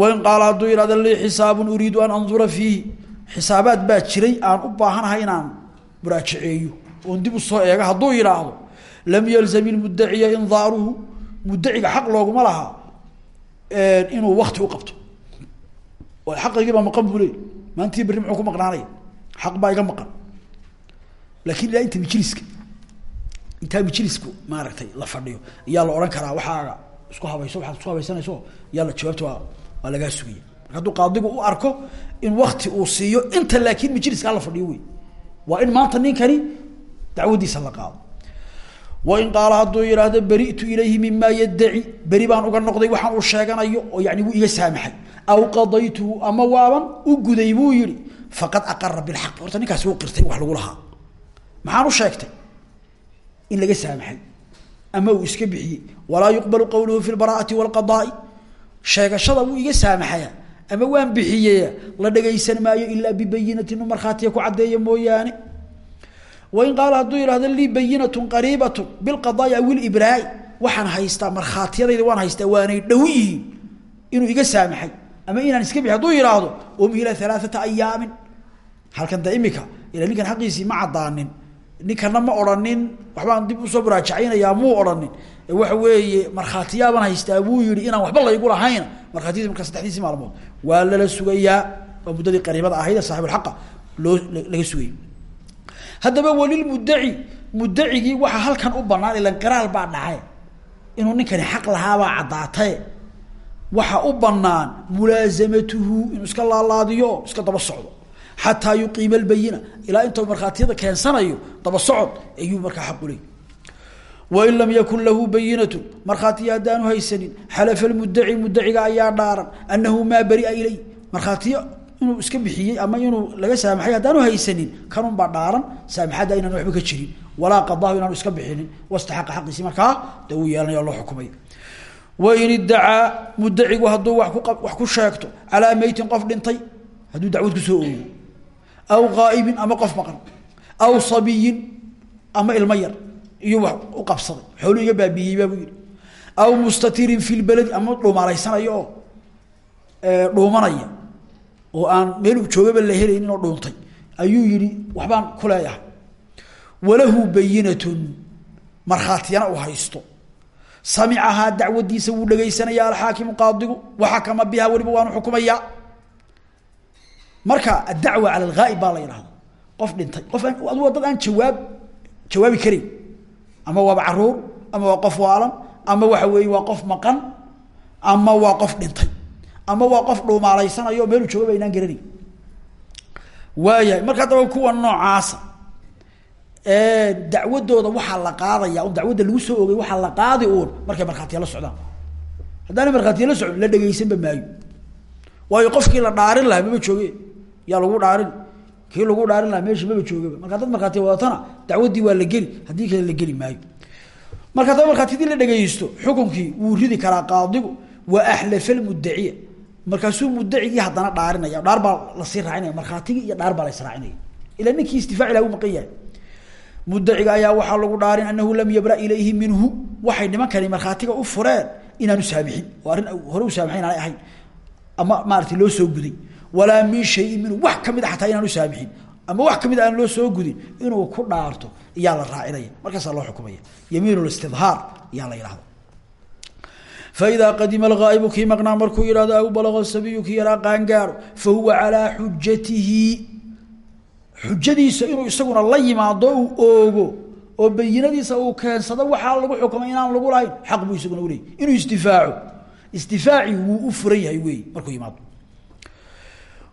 Speaker 1: wain qaala hadduu yihahdo lii xisaabun uriidu an andura fiihi xisaabaad baa jiray aan u baahanahay inaan muraajaceeyo oon dib u soo eega hadduu yidhaahdo lam yalzam ilmudaciya indaaruhu mudaciga xaq looguma laha inuu wakti u qabto xaqaygiibaa maqan buu leey maantii berri muxuu ku maqnaanaya xaq baa iga maqan laakin ilaa inta mijliska intaa mijlisku maaragtay la fadhiyo iyaa la odhan karaa waxaaga isku habayso waxaad isku habaysanayso yaa la jawaabta waa waa lagaa sugaya marka hadduu qaadigu u arko in wakti uu siiyo inta laakiin majliska hala fadhiyo wey waa in maanta ninkani dacwadiisa la qaado. Wain qaala hadduu yidhaahdo beritu ilayhi mima yaddaci beri baan uga noqday waxaan uu sheeganayo oo yani wuu iga saamaxay. Aw qadaytuhu ama waaban u guday buu yihi faqad aqara bilxaqi horta ninkaasi u qirtay wax lagu lahaa. Maxaan u sheegtay in laga saamaxay ama uu iska bixiyey. Walaa yuqbalu qawluhu fi lbaraa'ati waalqadaai sheegashada wuu iga saamaxaya. Ama waan bixiyeya la dhagaysan maayo ilaa bibayinatin u markhaatiya ku caddeeya mooyaane. Wain qaala hadduu yihahdo lii bayinatun qariibatu bilqadaai aw ilibraai waxaan haystaa markhaatiyadayda waan haystaa waanay dhow yihiin inuu iga saamaxay. Ama inaan iska bixi haduu yidhaahdo umhila alaaata ayaamin halkan de imika ila ninkan xaqiisii ma caddaanin ninkana ma odhanin waxbaan dib u soo muraajacaynayaa muu odhanin waxa weeye markhaatiyaabaan haystaa buu yihi inaan waxba laygu lahayn. Markhaatiyadii markaa saddexdiisii maalmood. Waa lala sugayaa waa muddadii qariibada ahayd ee saaxibulxaqa loo laga sugayay haddaba walilmudaci mudacigii waxaa halkan u banaan ilan qiraal baa dhacay. Inuu ninkani xaq lahaabaa caddaatae waxa u banaan mulaasamatuhu inuu iska laalaadiyo iska daba socdo xataa yuqiima albayina. Ilaa intuu markhaatiyada keensanayo daba socod ayuu markaa xaq uley wain lam yakun lahu bayinatu markhaatiya haysanin xalafa lmudaci mudaciga ayaa dhaaran anahu maa baria ilay markhaatiyo inuu iska bixiyey ama inuu laga saamaxay haddaanu haysanin kanun baa dhaaran saamaxadda inaan waxba ka jirin. Walaa qadaahu inaanu iska bixinin. Wastaxaqa xaqiisi markaa de uu loo xukumay wain iddacaa mudacigu hadduu wa ku wax ku sheegto calaa meytin qof dhintay hadduu dacwad ku soo oogo aw qaa'ibin ama qof maqan. Aw sabiyin ama ilmo yar. Iyo wax u qabsaday. Xooluu iga baabiiyey baabuu yihi aw mustatirin fi lbeledi ama dhuumaalaysanaya oo dhuumanaya oo aan meeluu joogaba la helaynin oo dhuuntay. Ayuu yihi waxbaan ku leeyahay. Walahu bayinatun. Markhaatiyana u haysto. Samicahaa dacwadiisa wuu dhegaysanaya alxaakimu qaadigu waxakama biha weliba waanu xukumayaa marka addacwa cala alghaa'ib baa la yidhahda qof dhintay. Qof aduga dad aan jawaab jawaabi karayn ama waaba carruur ama waa qof waalan ama waxa weeye waa qof maqan ama waa qof dhintay. Ama waa qof dhuumaalaysanayo o meeluu jooga ba aynaan garanayn. Waayahay marka haddaba kuwa noocaasa dacwadooda waxaa la qaadaya un dacwadda lagu soo ogay waxaa la qaadi uun markay markhaatiya la socdaan. Haddaanay markhaatiya la socon la dhegaysanba maayo. Waayo qofkii la dhaarin lahaa maba jooge yaa lagu dhaarin kii lagu dhaarin lahaa meesha maba joogaba marka dad markhaatiya wadatana dacwaddii waa la geli haddii kale la geli maayo. Marka haddaba markhaatiyadii la dhegaysto xukunkii wuu ridi karaa qaadigu wa axlafa lmudaciya markaasuu mudacigii haddana dhaarinaya dhaar baa la sii raacinaya markhaatigii iyo dhaar baa la israacinaya ila ninkii istifaaci laha u maqan yahay. Mudaciga ayaa waxaa lagu dhaarin anahu lam yabra ilayhi minhu. Waxay nimankani markhaatiga u fureen inaanu saamixin oo arrin hore u ahayn ama maarata loo soo guday walaa min shayin minhu. Wax ka mid a xataa inaanu saamixin ama wax ka mid a aan loo soo gudin inuu ku dhaarto iyaa la raacinaya markaasaa loo xukumaya. Yamiin listidhaar iyaa la yidhahda faidaa qadima alghaa'ibu kii maqnaa markuu yidhahdo aw balaga sabiyu kii yaraa qaangaaro fa huwa calaa xujatihi xujadiisa inuu isaguna la oo bayinadiisa uu keensado waxaa lagu xukumay inaan lagu lahayn xaq buu isaguna uleeyay inuu istifaaco istifaaci wuu u furan wey markuu yimaado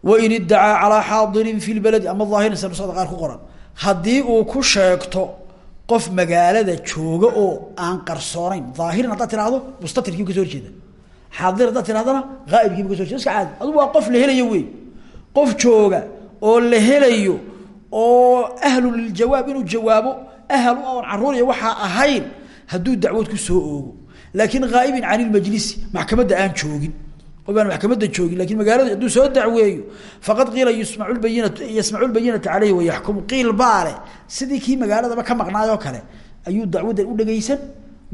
Speaker 1: wain iddacaa calaa xaadirin fi lbaladi ama aahirin sa nusada qaar ku qoran haddii uu ku sheegto qof magaalada jooga oo aan qarsoonayn aahirin haddaad tirahdo mustatirkiibu ka so horjeeda xaadir haddaad tirahdana aaibkiibu ka so horjeda iska caadi adu waa qof la helayo wey qof jooga oo la helayo oo ahlu liljawaab inuu jawaabo ahal u oon caruuriya waxaa ahayn hadduu dacwad ku soo oogo laakiin haa'ibin can ilmajlisi maxkamadda aan joogin qof aan maxkamadda joogin laakiin magaalada hadduu soo dacweeyo faqad qiila yasmacu lbayinata caleyhi wayaxkumu qiil baale sidii kii magaaladaba ka maqnaayoo kale ayuu dacwaddan u dhegaysan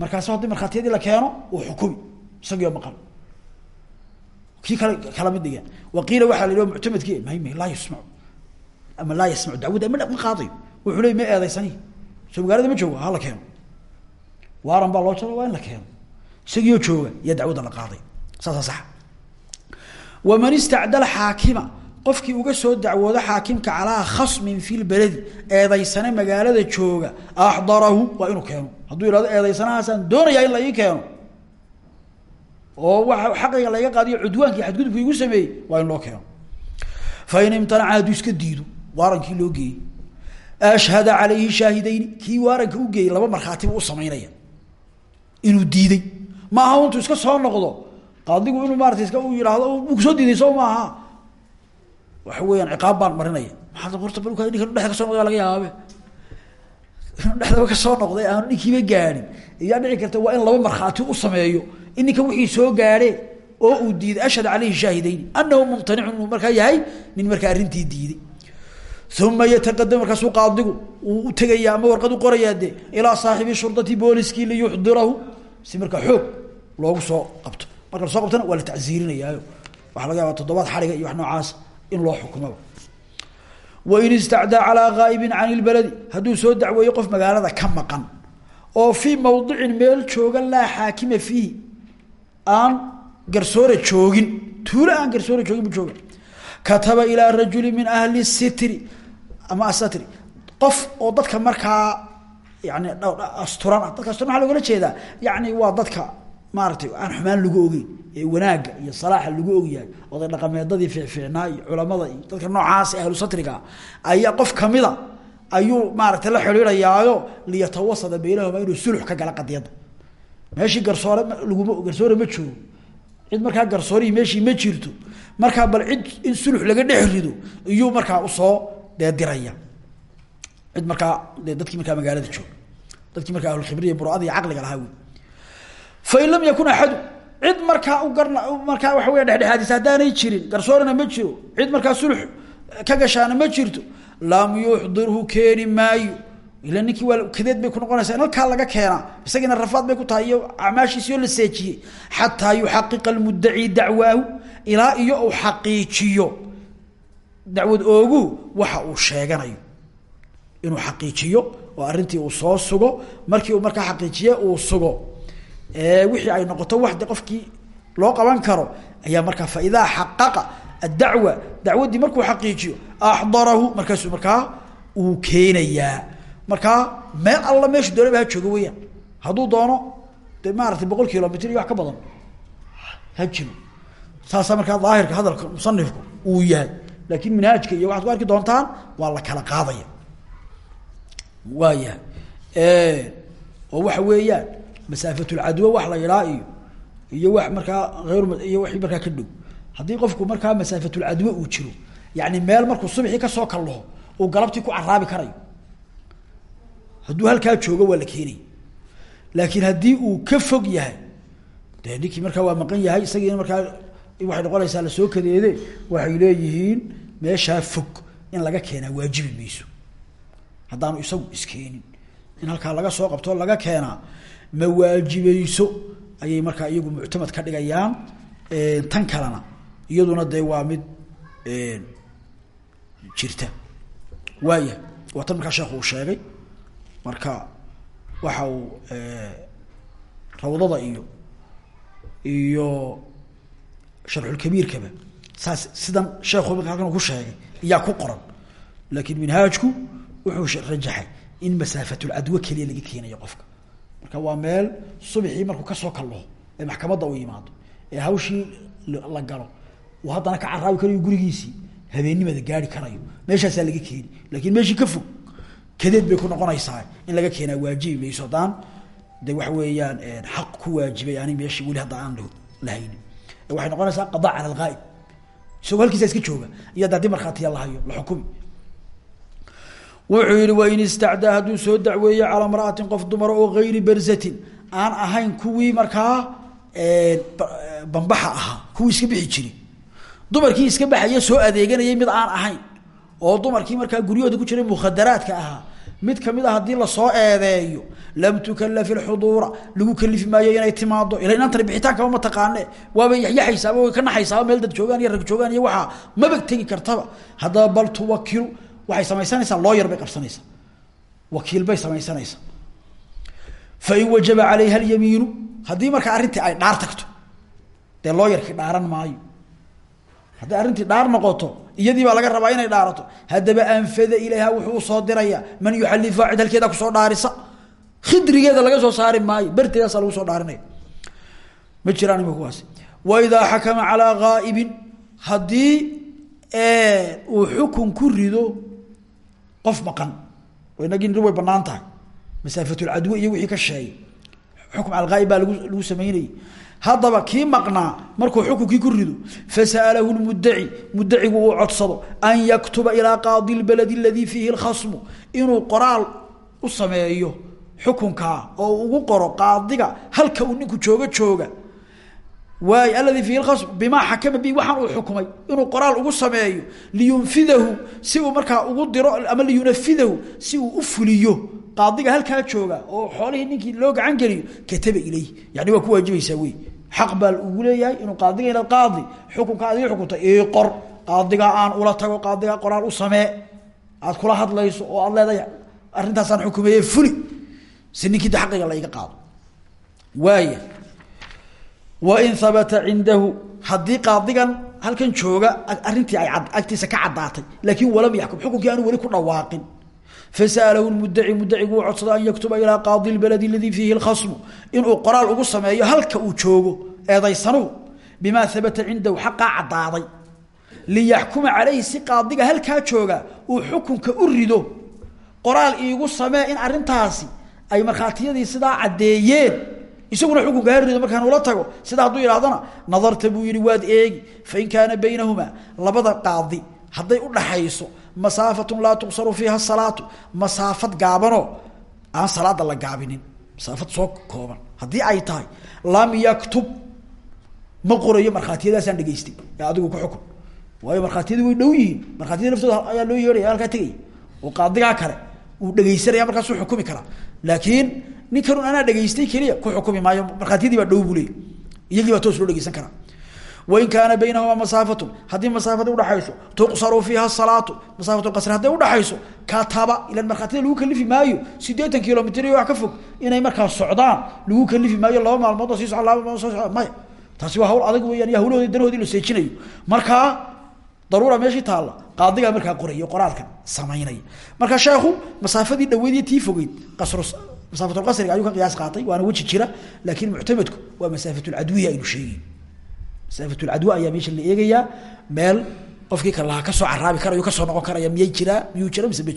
Speaker 1: markaasu haddii markhaatiyadii la keeno uu xukumi isagioo maqan. Kii kale kala mid dhiga. Waqiila waxaa la yidhi muctamadki may may laa yusmacu. Ama laa yasmacu dacwadda ma ma qaadayo wuxuu leey ma eedaysani. Soo magaalada ma joogo hala keeno. Waaran baa loo jara waa in la keeno. Isagiioo jooga iyo dacwadda la qaaday waman istacdal xaakima qofkii uga soo dacwoodo xaakimka calaa khasmin fi lbeledi eedaysane magaalada jooga axdarahu waa inuu keeno. Hadduu yihahdo eedaysanahaasaan doonayaa in la ii keeno. Oo waa xaqayga layga qaadiyo cudwaankii xadgudubka igu sameeyey waa in loo keeno. Fain imtanaca hadduu iska diido waarankii loo geeyey. Ashhada calayhi shaahidayni kii waaranka u geeyey laba markhaatiba u samaynaya inuu diiday. Ma aha iska soo noqdo qaadigu inuu maarata iska u yidhaahdo u ku soo diiday soo maaha. Waxa ciqaab baan marinaya. Maxaa horta balka ninkan dhexda ka soo noqday laga yaabe dhexdaba ka soo noqday aanu ninkiiba gaadhin iyaa dhici karta waa in laba markhaati u sameeyo. In wixii soo gaadhe oo uu diiday ashhad caleyhi shaahidayni anahu mumtanicun inuu markaa yahay nin markaa arrintii diiday. Uma yataqadam markaasuu qaadigu uu u tegayaa ama warqad u qorayaa de ilaa saaxibi shurdati booliskii liyuxdirahu. Si markaa xoog loogu soo qabto marka la soo qabtona waa la tacsiirinayaayo. Waxaa laga yaaba toddobaad xariga iyo wax noocaas in loo xukumaba wain istacdaa calaa ghaa'ibin can ilbaladi hadduu soo dacweeyo qof magaalada ka maqan oo fii mawdicin meel jooga laa xaakima fiihi aan garsoore joogin tuulo aan garsoore joogin buu jooga. Kataba ilaa rajuli min ahli sitri ama asatri. Qof oo dadka markaa yani asturan dadka asturan waa logala jeedaa yani waa dadka maaratay aan xumaan lagu ogeyn ee wanaagga iyo salaaxa lagu ogyahay oday dhaqameedadii fiicfiicnaa iyo culamada dadka noocaas ahlu satrigaa ayaa qof kamida ayuu maaragtay la xidhiidhayaayo liyatawasada baynahuma inuu sulux ka gala qadiyadda. Meeshii garsoore laguma garsoore ma joogo cid markaa garsoorihii meeshii ma jirto markaa bal cid in sulux laga dhex rido iyuu markaa u soo deediraya. Cid markaa dadkii markaa magaalada jooga dadkii markaa ahlulkhibriya burada iyo caqliga lahaa fain lam yakun axadu cid markaa markaa waxa weya dhexdhexaadisa haddaanay jirin garsoorena ma jiro cid markaa sulux ka gashaana ma jirto lam yuxdirhu keeni maayo. Ila ninkii waa kadeed bay ku noqonaysaa in laga keenaa isagiina rafaad bay ku tahay iyo acmaashiisioo la seejiyey xataa yuxaqiqa almuddaci dacwaahu ilaa iyo uu xaqiijiyo. Dacwad oogu waxa uu sheeganayo inuu xaqiijiyo oo arrintii uu soo sugo markii uu markaa xaqiijiye uu sugo wixii ay noqoto wax de qofkii loo qaban karo ayaa markaa faidaa xaqaqa addacwa dacwaddii markuu xaqiijiyo axdarahu markaasuu markaa uu keenayaa. Markaa meel alla meeshu doonaba joogo weyaan hadduu doono de maaratay boqol kilomitr iyo wax ka badan. Ha jiro. Saasaa markaa daahirka hadalka musanifku uu yahay. Laakiin minhaajka iyo waxaad ku arki doontaan waa la kala qaadaya. Waa yahay. Oo waxa weeyaan masaafatulcadwo wax la yidhaa iyo iyo wax markaa ayr iyo wixii markaa ka dhow. Haddii qofku markaa masaafatulcadwo uu jiro yani meel markuu subxii ka soo kallaho uu galabtii ku caraabi karayo. Hadduu halkaa joogo waa la keenaya laakiin haddii uu ka fog yahay de ninkii waa maqan yahay isagiina markaa waxay noqonaysaa la soo kadeede waxay leeyihiin meeshaa fog in laga keenaa waajibi mayso haddaanu isagu iskeenin in halkaa laga soo qabto laga keenaa ma waajibayso? Ayay markaa iyagu muctamad ka dhigayaan tan kalena. Iyaduna dee waa mid jirta. Waaya waa tan markaa sheekhu uu sheegay. Marka waxa uu rawdada iyo iyo sharxulkabiirkaba saas sidan sheekhu halkan ku sheegay iyaa ku qoran. Laakiin minhaajku wuxuu rajaxay in masaafatulcadwo keliya laga keenayo qofka marka waa meel subxii markuu ka soo kalloho ee maxkamadda uu yimaado ee hawshii la galo uu haddana ka caraabi karayo gurigiisii habeennimada gaari karayo. Meeshaasaa laga keeni laakiin meeshii ka fog kadeed bay ku noqonaysaa in laga keenaa waajibi mayso haddaan de waxa weeyaan xaq ku waajibay ani meeshii weli hadda aan lahaynin waxay noqonaysaa qadaa cala alghaa'ib isagoo halkiisa iska jooga iyo da haddii markhaatiya lahayo la xukumi wuxuu yihi wain istacdaa hadduu soo dacweeye calaa mra'atin qof dumara oo gayri barzatin. Aan ahayn kuwii markaa bambaxa ahaa kuwii iska bixi jiri dumarkii iska baxaya soo adeeganayay mid aan ahayn oo dumarkii markaa guryahooda ku jiray mukhadaraadka ahaa. Mid ka mid a haddii la soo eedeeyo lam tukalaf ilxuduura lagu kalifi maayo inay timaado ila inantani bixitaankaba ma taqaane waaba yaxyaxaysaaba way ka naxaysaaba meel dad joogaan iyo rag joogaan iyo waxaa maba tegi kartaba. Haddaba bal tuwakilu waxay samaysanaysaa looyar bay qabsanaysaa. Wakiil bay samaysanaysaa. Fain wajaba calayha alyamiinu haddii markaa arrintii ay dhaar tagto dee looyarkii dhaaran maayo. Hadday arrintii dhaar noqoto iyadii baa laga rabaa inay dhaarato. Haddaba anfada ilayha wuxuu u soo diraya man yuxalifa cid halkeeda ku soo dhaarisa. Khidrigeeda laga soo saari maayo berteedaasa lagu soo dhaarinaya. Ma jiraan ima kuwaasi waidaa xakama calaa ghaa'ibin haddii uu xukun ku rido qof maqan inagii way bannaan tahay. Masaafatulcadwe iyo wixii ka sheegay. Xukm alghaa'ib baa lagu lagu sameynayay. Haddaba kii maqnaa markuu xukunkii ku rido fasa'alahu lmudaci mudacigu uu codsado an yaktuba ilaa qaadi lbaladi aladii fiihi lkhasmu inuu qoraal u sameeyo xukunkaa oo ugu qoro qaadiga halka uu ninku jooga jooga waay aladii fiihi lkhasmu bimaa xakama bi waxaan uu xukumay inuu qoraal ugu sameeyo liyunfidahu si uu markaa ugu diro ama liyunafidahu si uu u fuliyo qaadiga halkaa jooga oo xoolihii ninkii loo gacan geliyo kataba ilayh yani waa ku waajibaysaa wey xaq baa ugu leeyahay inuu qaadiga inaad qaadi xukunka adiga xukunta ii qor. Qaadiga aan ula tago qaadiga qoraal u samee aad kula hadlayso oo aad leedahay arrintaasaan xukumeeye fuli. Si ninkii de aqiga la iga qaado. Waaya wain habata cindahu haddii qaadigan halkan jooga arrintii ay agtiisa ka caddaatay laakiin walam yaxkum xukunkii aanu weli ku dhawaaqin fasa'alahu mudaci mudacigu uu codsado an yaktuba ilaa qaadi lbaladi aladii fiihi lkhasmu inuu qoraal ugu sameeyo halka uu joogo eedaysanuhu bimaa habata cindahu xaqaa caddaaday liyaxkuma calayhi si qaadiga halkaa jooga uu xukunka u rido qoraal iigu samee in arintaasi ay markhaatiyadii sidaa caddeeyeen isaguna xukunka ha rido markaan ula tago sidaa hadduu yidhahdana nadarta buu yihi waad eegi fain kaana baynahumaa labada qaadi hadday u dhaxayso masaafatun laa tuqsaru fiiha salaatu. Masaafad gaabanoo aan salaada la gaabinin masaafad soo kooban. Haddii ay tahay lam yaktub ma qorayo markhaatiyadaasaan dhegeystay. Ee adigu ku xukun. Waayo markhaatiyadu way dhow yihiin. Markhaatiyada laftooda ayaa loo yeehaya halkaa tegaya oo qaadigaa kale uu dhegaysanaya markaasuu xukumi karaa laakiin ninkanun anaa dhegaystay keliya ku xukumi maayo. Markhaatiyadii baa dhow buu iyagii baa toos loo dhegeysan karaa. Wain kaana baynahumaa masaafatun haddii masaafada udhaxayso tuqsaru fiiha salaatu masaafatu qasri hadday udhaxayso kataba ilan markhaatiyada lagu kalifi maayo. Sideetan kilomitr wax ka fog inay markaa socdaan lagu kalifi maayo laba maalmood oo sii socon laba maalmood soo socon maya taasi waa hawl adag weyaan iyo hawlahoodi danahoodii seejinayo. Markaa daruura meeshii taalla qaadigaa markaa qorayo qoraalkan samaynaya marka sheekhu masaafadii dhaweyd tii fogeyd masaafatulqasriga ayuu ka qiyaas qaatay waana weji jira laakiin muctamadku waa masaafatulcadwiya aynu sheegay. Masaafatulcadwa ayaa meesha la eegayaa meel qofkii ka lahaa ka soo caraabi karayo ka soo noqon karaya miyay jiraa miyuu jira mise ma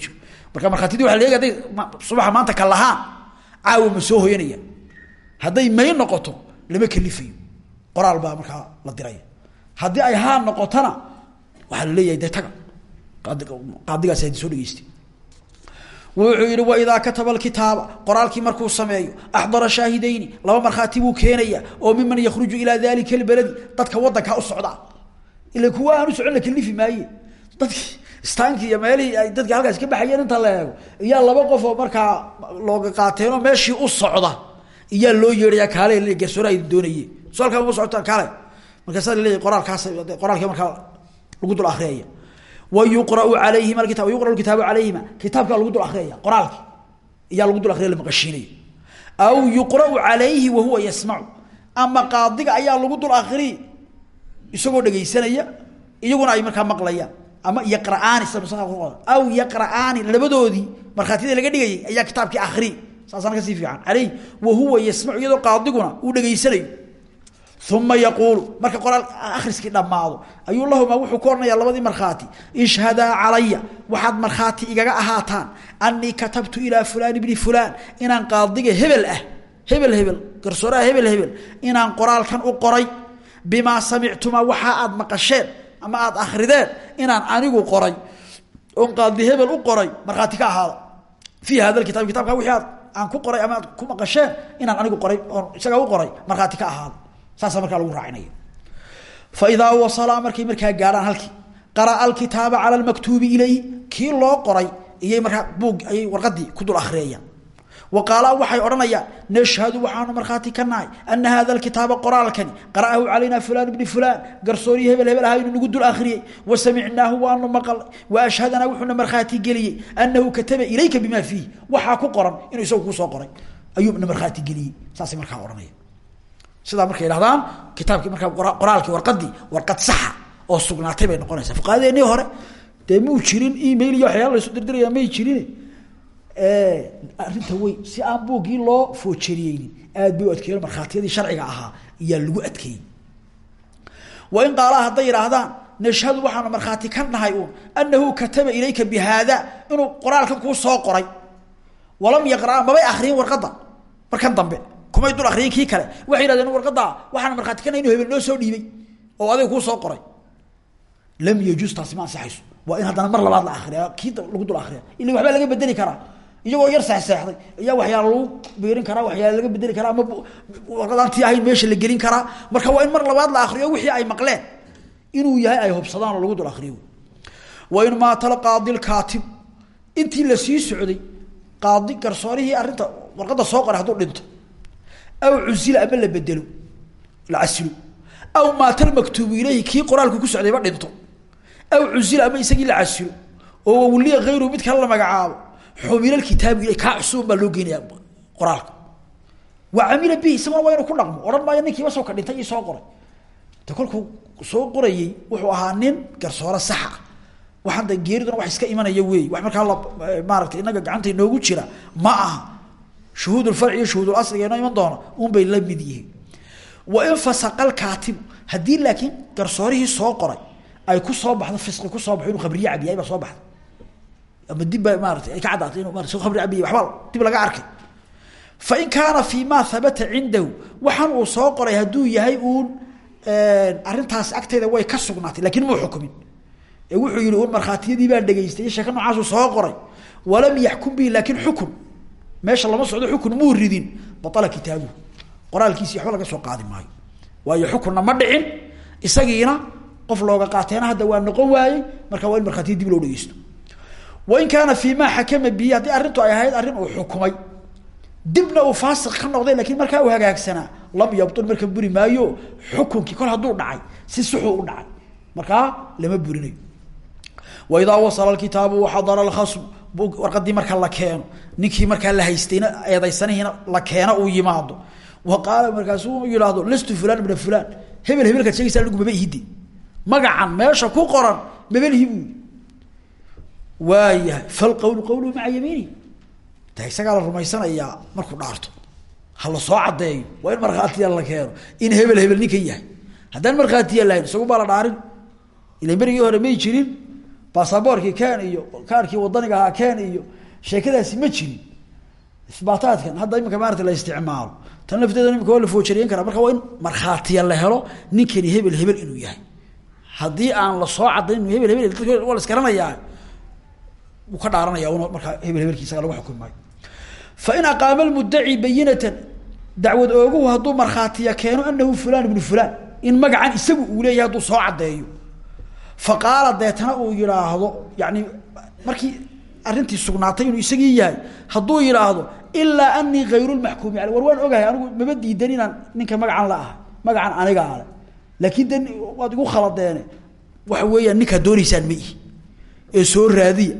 Speaker 1: marka markhaatidii waa la eegay haday subaxa maanta ka lahaan caawa ma soo hoyanaya. Hadday may noqoto lama kalifayo. Qoraal baa markaa la diraya. Haddii ay haa noqotona waxaa la leeyahay dee taga. Qaadigaas hadi soo dhegeystay wuxuu yihi waidaa kataba kitaaba qoraalkii markuu sameeyo axdara shaahidayni. Laba markhaati buu keenaya oo miman yakhruju ilaa dalika albaladi. Dadka wadankaa u socdaa. Ila kuwa aan u socon la kalifi maaye. Dadki istaanki iyo meelihii ay dadki halkaas ka baxayeen inta la eego iyaa laba qof oo markaa looga qaateenoo meeshii u socda iyaa loo yeedhaya kaale garsoora ay doonayeen so alkaa uma socotaan kaale. Markaasaa laleeyahy qoraalkaas qoraalkii markaa lagu dul akriyaya wayuqrau alayhima kita yuqra kitaabu calayhima kitaabkaa lagu dul akriyaya qoraalki iyaa lagu dul akriya lamaqashiinaya aw yuqrau calayhi wahuwa yasmacu ama qaadiga ayaa lagu dul akri isagoo dhegaysanaya iyaguna ay markaa maqlayaan ama yaqra'aani aw yaqra'aani labadoodii markhaatiyada laga dhigayay ayaa kitaabkii akri saasana ka sii fiican. Aleyh wahuwa yasmacu iyadoo qaadiguna uu dhegaysanayo uma yaquulu. Marka qoraal akhriskii dhammaado. Ayuu lahumaa wuxuu ku odhanayaa labadii markhaati. Ishhadaa calaya. Waxaad markhaati igaga ahaataan. Anii katabtu ilaa fulaan ibni fulaan. Inaan qaadiga hebel ah. Hebel hebel. Garsooraha hebel hebel. Inaan qoraalkan u qoray. Bimaa samictumaa waxa aad maqasheen ama aad akrideen inaan anigu qoray. Oon qaadi hebel u qoray. Markhaati ka ahaada fii hada kitab kitabka aad aan ku qoray ama aad ku maqasheen inaan anigu qoray oon isaga u qoray. Markhaati ka ahaada saasa markaa lagu raacinaya faidaa wasalaa markay markaa gaadhaan halkii qaraa alkitaaba cala lmaktuubi ilayhi kii loo qoray iyay markaa buug ayay warqadii ku dul akriyayaan wa qaalaa waxay odhanayaan nashhadu waxaanu markhaati ka nahay ana hada alkitaaba qoraalkani qara'ahu calayna fulaan ibni fulaan garsooryi hebel hebel aha inuu dul akhriyey wa samicnaahu waanu maqalay wa ashhadanaa wuxuuna markhaati geliyey annahu kataba ilayka bimaa fiihi waxaa ku qoran inuu isagu kuu soo qoray. Ayuuna markhaati geliyey saasay markaa odhanaya sidaa markay idhahdaan kitaabkii markaa qoraalkii warqadii warqad saxa oo sugnaatay bay noqonaysaa. Fuqahadeennii hore dee muu jirin email iyo waxyaala laysu dirdiraya may jirin arrinta wey si aan buuggii loo foojeriyeynin aad bay u adkeeyen markhaatiyadii sharciga ahaa iyaa lagu adkeeyey. Wa in qaalaha hadday yidhaahdaan nashhadu waxaanu markhaati ka nahay uun annahu kataba ilayka bi haada inuu qoraalkan kuu soo qoray. Walam yaqraa mabay akriyin warqadda markan dambe kumay dul akriyeen kii kale. Waxay yidhahdeen warqadda waxaan markhaati kana inuu hebel noo soo dhiibay oo adiga kuu soo qoray. Lam yajuus taasi ma ansaxayso. In haddana mar labaad la akriya kii lagu dul akriya ila waxbaa laga bedeli karaa. Iyagoo yar seexseexday ayaa waxyaala lagu biirin karaa waxyaala laga bedeli karaa ama warqadaantii ahayn meesha la gelin karaa. Marka waa in mar labaad la akriyo wixii ay maqleen. Inuu yahay ay hubsadaan oo lagu dul akriyo wa in maatala qaadi lkaatib intii la sii socday qaadi garsoorihii arrinta warqadda soo qoray hadduu dhinto aw cusila ama la bedelo la casilo aw maatal maktuubu ilayhi kii qoraalku ku socdayba dhinto aw cusila ama isagii la casilo oo wawliya hayruhu mid kale magacaabo xumila kitaabu ilay kaa cusubun baa loo geenaya qoraalka wa camila bihi isaguna waa inuu ku dhaqmo odhan maayo ninkiiba soo ka dhintay soo qoray de kolkuu soo qorayey wuxuu ahaa nin garsooro saxa waxaan da geeriduna wax iska imanaya weey wax markaa la maaratay inaga gacanta inoogu jira ma aha shuhuudulfarci iyo shuhuudulasliga inoo iman doona un bay la mid yihiin. Wa in fasaqal kaatibu haddii laakiin garsoorihii soo qoray ay ku soo baxdo fisqi ku soo baxo inuu khabriye cabiyay baa soo baxda ama dib ba maaratay ay ka caddaatay inu marat khamri cabiye waxba dib laga arkay. Fa in kaana fii ma habata cindahu waxaan uu soo qoray hadduu yahay uun arrintaas agteeda way ka sugnaatay laakiin muu xukumin. Ee wuxuu yihi un markhaatiyadii baan dhegaystay sheeka noocaasuu soo qoray walam yaxkum bihi laakin xukun meesha lama socdo xukun muu ridin baala kitaabuhu qoraalkiisi waxba laga soo qaadi maayo. Waayo xukunna ma dhicin isagiina qof looga qaateena hadda waa noqon waayey marka waa in markhaatiya dib loo dhegeysto wain kaana fii ma xakama bihi haddii arrintu ay ahayd arrin uu xukumay. Dibna uu faasiq ka noqday lakiin markaa uu hagaagsanaa lam yabtul marka buri maayo xukunkii kol hadduu dhacay si suxuu u dhacay. Markaa lama burinayo waidaa wasala kitaabu waxadara alkhasm warqadii marka la keeno ninkii markaa la haystayna eedaysanihiina la keeno uu yimaado. Wa qaala markaasuu yidhaahdo lastu fulan ibna fulan hebel hebelkaad sheegaysa anigu maba ihide magacan meesha ku qoran mabalihi buu yii waayahay falqawlu qawluhu maca yamiini. De isagaa la rumaysanayaa dhaarto. Ha soo caddeeyo waa in markhaatiya la keeno. In hebel hebel ninkan yahay. Haddaan markhaatiya lahayn isagu baa la dhaarin. Ilan berigii hore may jirin basaboorkii ken iyo kaarkii wadaniga ahaa ken iyo sheekadaasi ma jirin isbaataadkan hadda imika maarata la isticmaalo. Tan lafteeda imika waa la foojariyen karaa. Marka waa in markhaatiya la helo ninkani hebel hebel inuu yahay. Haddii aan la soo caddayn inuu hebel hebel waa la isgaranayaa wuu ka dhaaranaya un markaa hebel hebelki isaga lagu xukumi fa in aqaama lmudaci bayinatan dacwad ooguhu hadduu markhaatiya keeno anahu fulan ibnu fulan in magacan isagu uu leeyahay hadduu soo caddeeyo fa qaala deetana uu yidhaahdo yani markii arrintii sugnaatay inuu isagii yahay hadduu yidhaahdo ilaa anii hayru lmaxkuumi aley war waan ogahay anigu maba diidan inaan ninka magacan la ahay magacan aniga ale laakiin de waad igu khaladeene waxa weeyaan ninkaad dooneysaan ma ihi. Ee soo raadiya.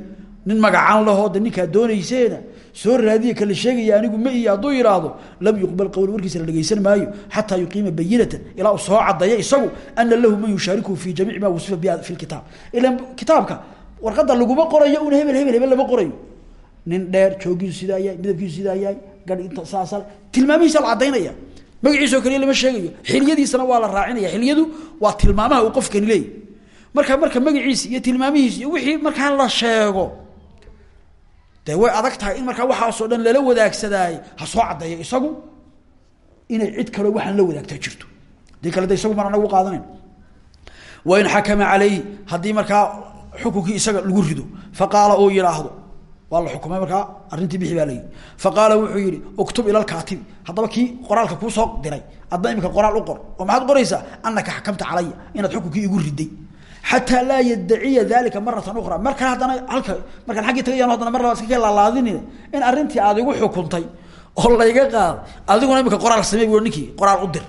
Speaker 1: Nin magacan lahoo de ninkaad doonayseena soo raadiya kala sheegaya anigu ma ihi hadduu yidhaahdo lam yuqbal qowl warkiisa la dhegeysan maayo xataa yuqiima bayinatan ilaa uu soo cadeeyo isagu ana lahu man yushaarikuhu fi jamiici ma wasifa bi fi lkitaab ilan kitaabka warqadda laguma qorayo una hebel hebel hebel lama qorayo. Nin dheer joogiisu sidaa yahay midabkiisu sidaa yahay gadh inta saasa tilmaamihiisa la cadaynaya magaciisoo kaliya lama sheegayo xilyadiisana waa la raacinaya xilyadu waa tilmaamaha uu qofkani leeyahy marka marka magaciisa iyo tilmaamihiisa iyo wixii markaa la sheego dee way adag tahay in markaa waxaasoo dhan lala wadaagsadaaye ha soo caddeeyo isagu inay cid kaloo waxaan la wadaagtaa jirto. Hadii kale de isagu maan anagu qaadanayn wain xakama calayhi haddii markaa xukunkii isaga lagu rido faqaala uu yidhaahdo waa la xukumay markaa arrintii bixi baa layihi faqaala wuxuu yihi uktub ila lkaatibi haddaba kii qoraalka kuu soo diray adna qoraal u qor oo maxaad qoraysaa? Anaka xakamta calaya inaad xukunkii igu riday xataa laa yadaciya dalika maratan ukra mar kale haddana halka markaan aggii tagayaan haddana mar laba iska ka laalaadinin in arrintii aad igu xukuntay oo layga qaado adiguna imika qoraal samey bu qoraal u dir.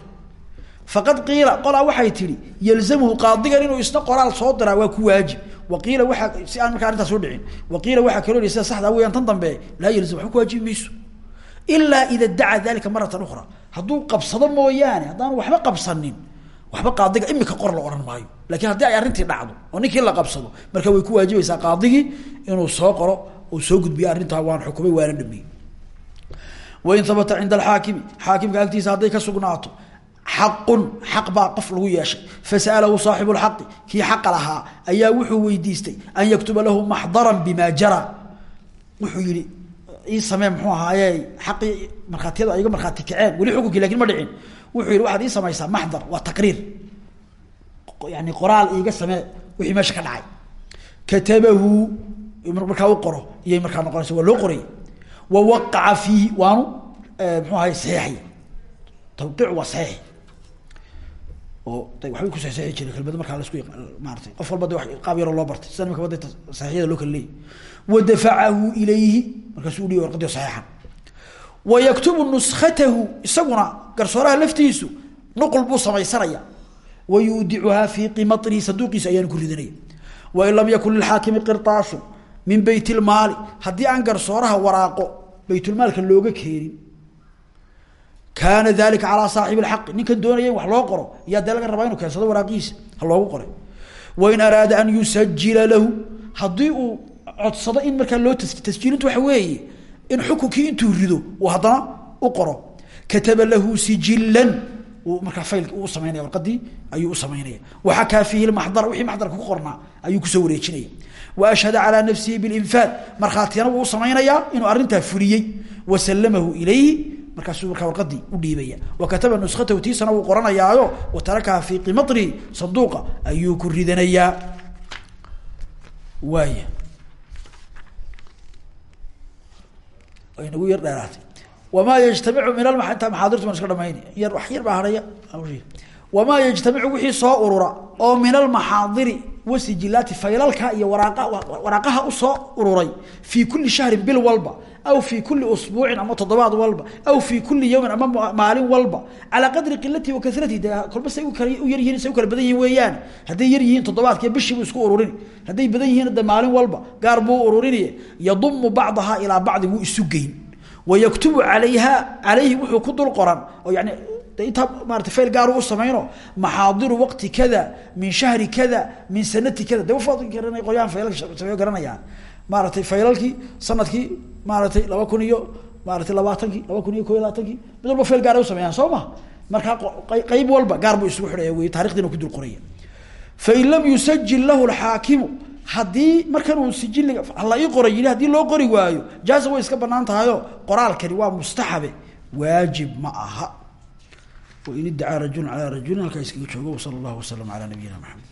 Speaker 1: Faqad qiila qolaa waxay tihi yalzamhu qaadigan inuu isna qoraal soo diraa waa ku waajib. Waqiila waaa si aan markaa arrintaas u dhicin waqiila waxaa kaloo sida saxda weyaan dambe laa yalzam waba ku waajibi mayso ilaa ida dacaa dalika maratan ukra hadduu qabsado mooyaane haddaan waxba qabsanin waxba qaadiga imika qor la ohan maayo. Lakin haddii ay arrintii dhacdo oo ninkii la qabsado marka way ku waajibaysaa qaadigii inuu soo qoro uu soo gudbiyo arrintaa waan xukumay waana dhameeyey wain habata cinda alxaakimi xaakimka agtiisa hadday ka sugnaato xaqun xaq baa qof lagu yeeshay. Fasa'alahu saaxibu lxaqi kii xaqa lahaa ayaa wuxuu weydiistay an yaktuba lahu maxdaran bima jara. Wuxuu yihi ii samee muxuu ahaaye xaqii markhaatiyada iga markhaati kaceen weli xukunkii laakiin ma dhicin wuxuu yihi waxaad ii samaysaa maxdar waa taqriir yani qoraal iiga samee wixii meesha ka dhacay. Katabahu markaa u qoro iyay markaa noqonaysa waa loo qoraya wa waqaca fiihi waanu mxuu ahay saxeexay tawqiic waa saxiix. Oo waxbay ku saxeexi jiray kelmado markaa la isku maaratay qof walba de qaab yaroo loo bartay sida nimaka wada saxiixyada loo kala leeyay wadafacahu ilayhi markaasuu udhiiba warqadii saxiixan. Wa yaktubu nuskatahu isaguna garsooraha laftiisu nuqul buu samaysanaya wa yuudicuhaa fii qimatrihi saduuqiisa ayaanu ku ridanaya wain lam yakun lilxaakimi qirtaasu min beyt haddii aan garsooraha waraaqo baytulmaalka looga keenin. Kaana dalika calaa saaxibi lxaqi ninkan doonaya wax loo qoro iyaa dee laga rabaa inuu keensado waraaqihiisa ha loogu qoray. Wain araada an yusajila lahu haddii uu codsado in markaa loo tasjiilintu waxa weeye in xukunkii intuu rido uu haddana u qoro kataba lahu sijilan markaa faylki uu samaynaya warqadii ayuu u samaynaya waxakaa fiihi lmaxdara wixii maxdarka ku qornaa ayuu ku soo wareejinaya wa ashhada calaa nafsihi bilinfaad markhaatiyana wuu u samaynayaa inuu arrintaa fuliyey wa sallamahu ilayhi markaasuu markaa warqadii u dhiibaya wa kataba nuskatahu tiisana wuu qoranayaayo wa tarakaha fii qimatrihi sanduuqa ayuu ku ridanayaa wamaa yajtamicu min alma intaa maxaadirtu baan iska dhamayni yar wax yar baa hadhaya wamaa yajtamicu wixii soo urura oo min almaxaadiri wasijilaati faylalka iyo waraaqa waraaqaha u soo ururay fii kuli shahrin bil walba aw fii kuli usbuucin ama toddobaad walba aw fii kuli yawmin ama maalin walba calaa qadri qilatihi wa kasratihi de kolba say u yar yihiin say u kala badan yihiin weeyaan hadday yar yihiin toddobaadki bishii buu isku ururini hadday badan yihiin de maalin walba gaar buu ururini yadumu bacdaha ilaa bacdi wuu isu geyn wayaktubu alayha alayhi wuxuu ku dul qoran oo yani intaa maarata fayl gaaru u samayno maxaadiru waqti kada min shahri kada min sanati kada de ufaadgarana qolyaan faylalka sameeyo garanayaan maaratay faylalkii sannadkii maaratay laba kun iyo maaratay labaatankii laba kun iyo ko iyo labaatankii mid walba fayl gaar ay usameeyaan soo ma markaa qeyb walba gaar buu isugu xidhaya wey taarikhdiina ku dul qoraya fain lam yusajil lahu lxaakimu haddii markan uu sijiliga la ii qoray yidhi haddii loo qori waayo jaaza way iska banaan tahayo qoraalkani waa mustaxabe waajib ma aha. Wain idacaa rajulun calaa rajulin halkaa iskaga joogo wsala allahu wasalam calaa nabiyina maxamed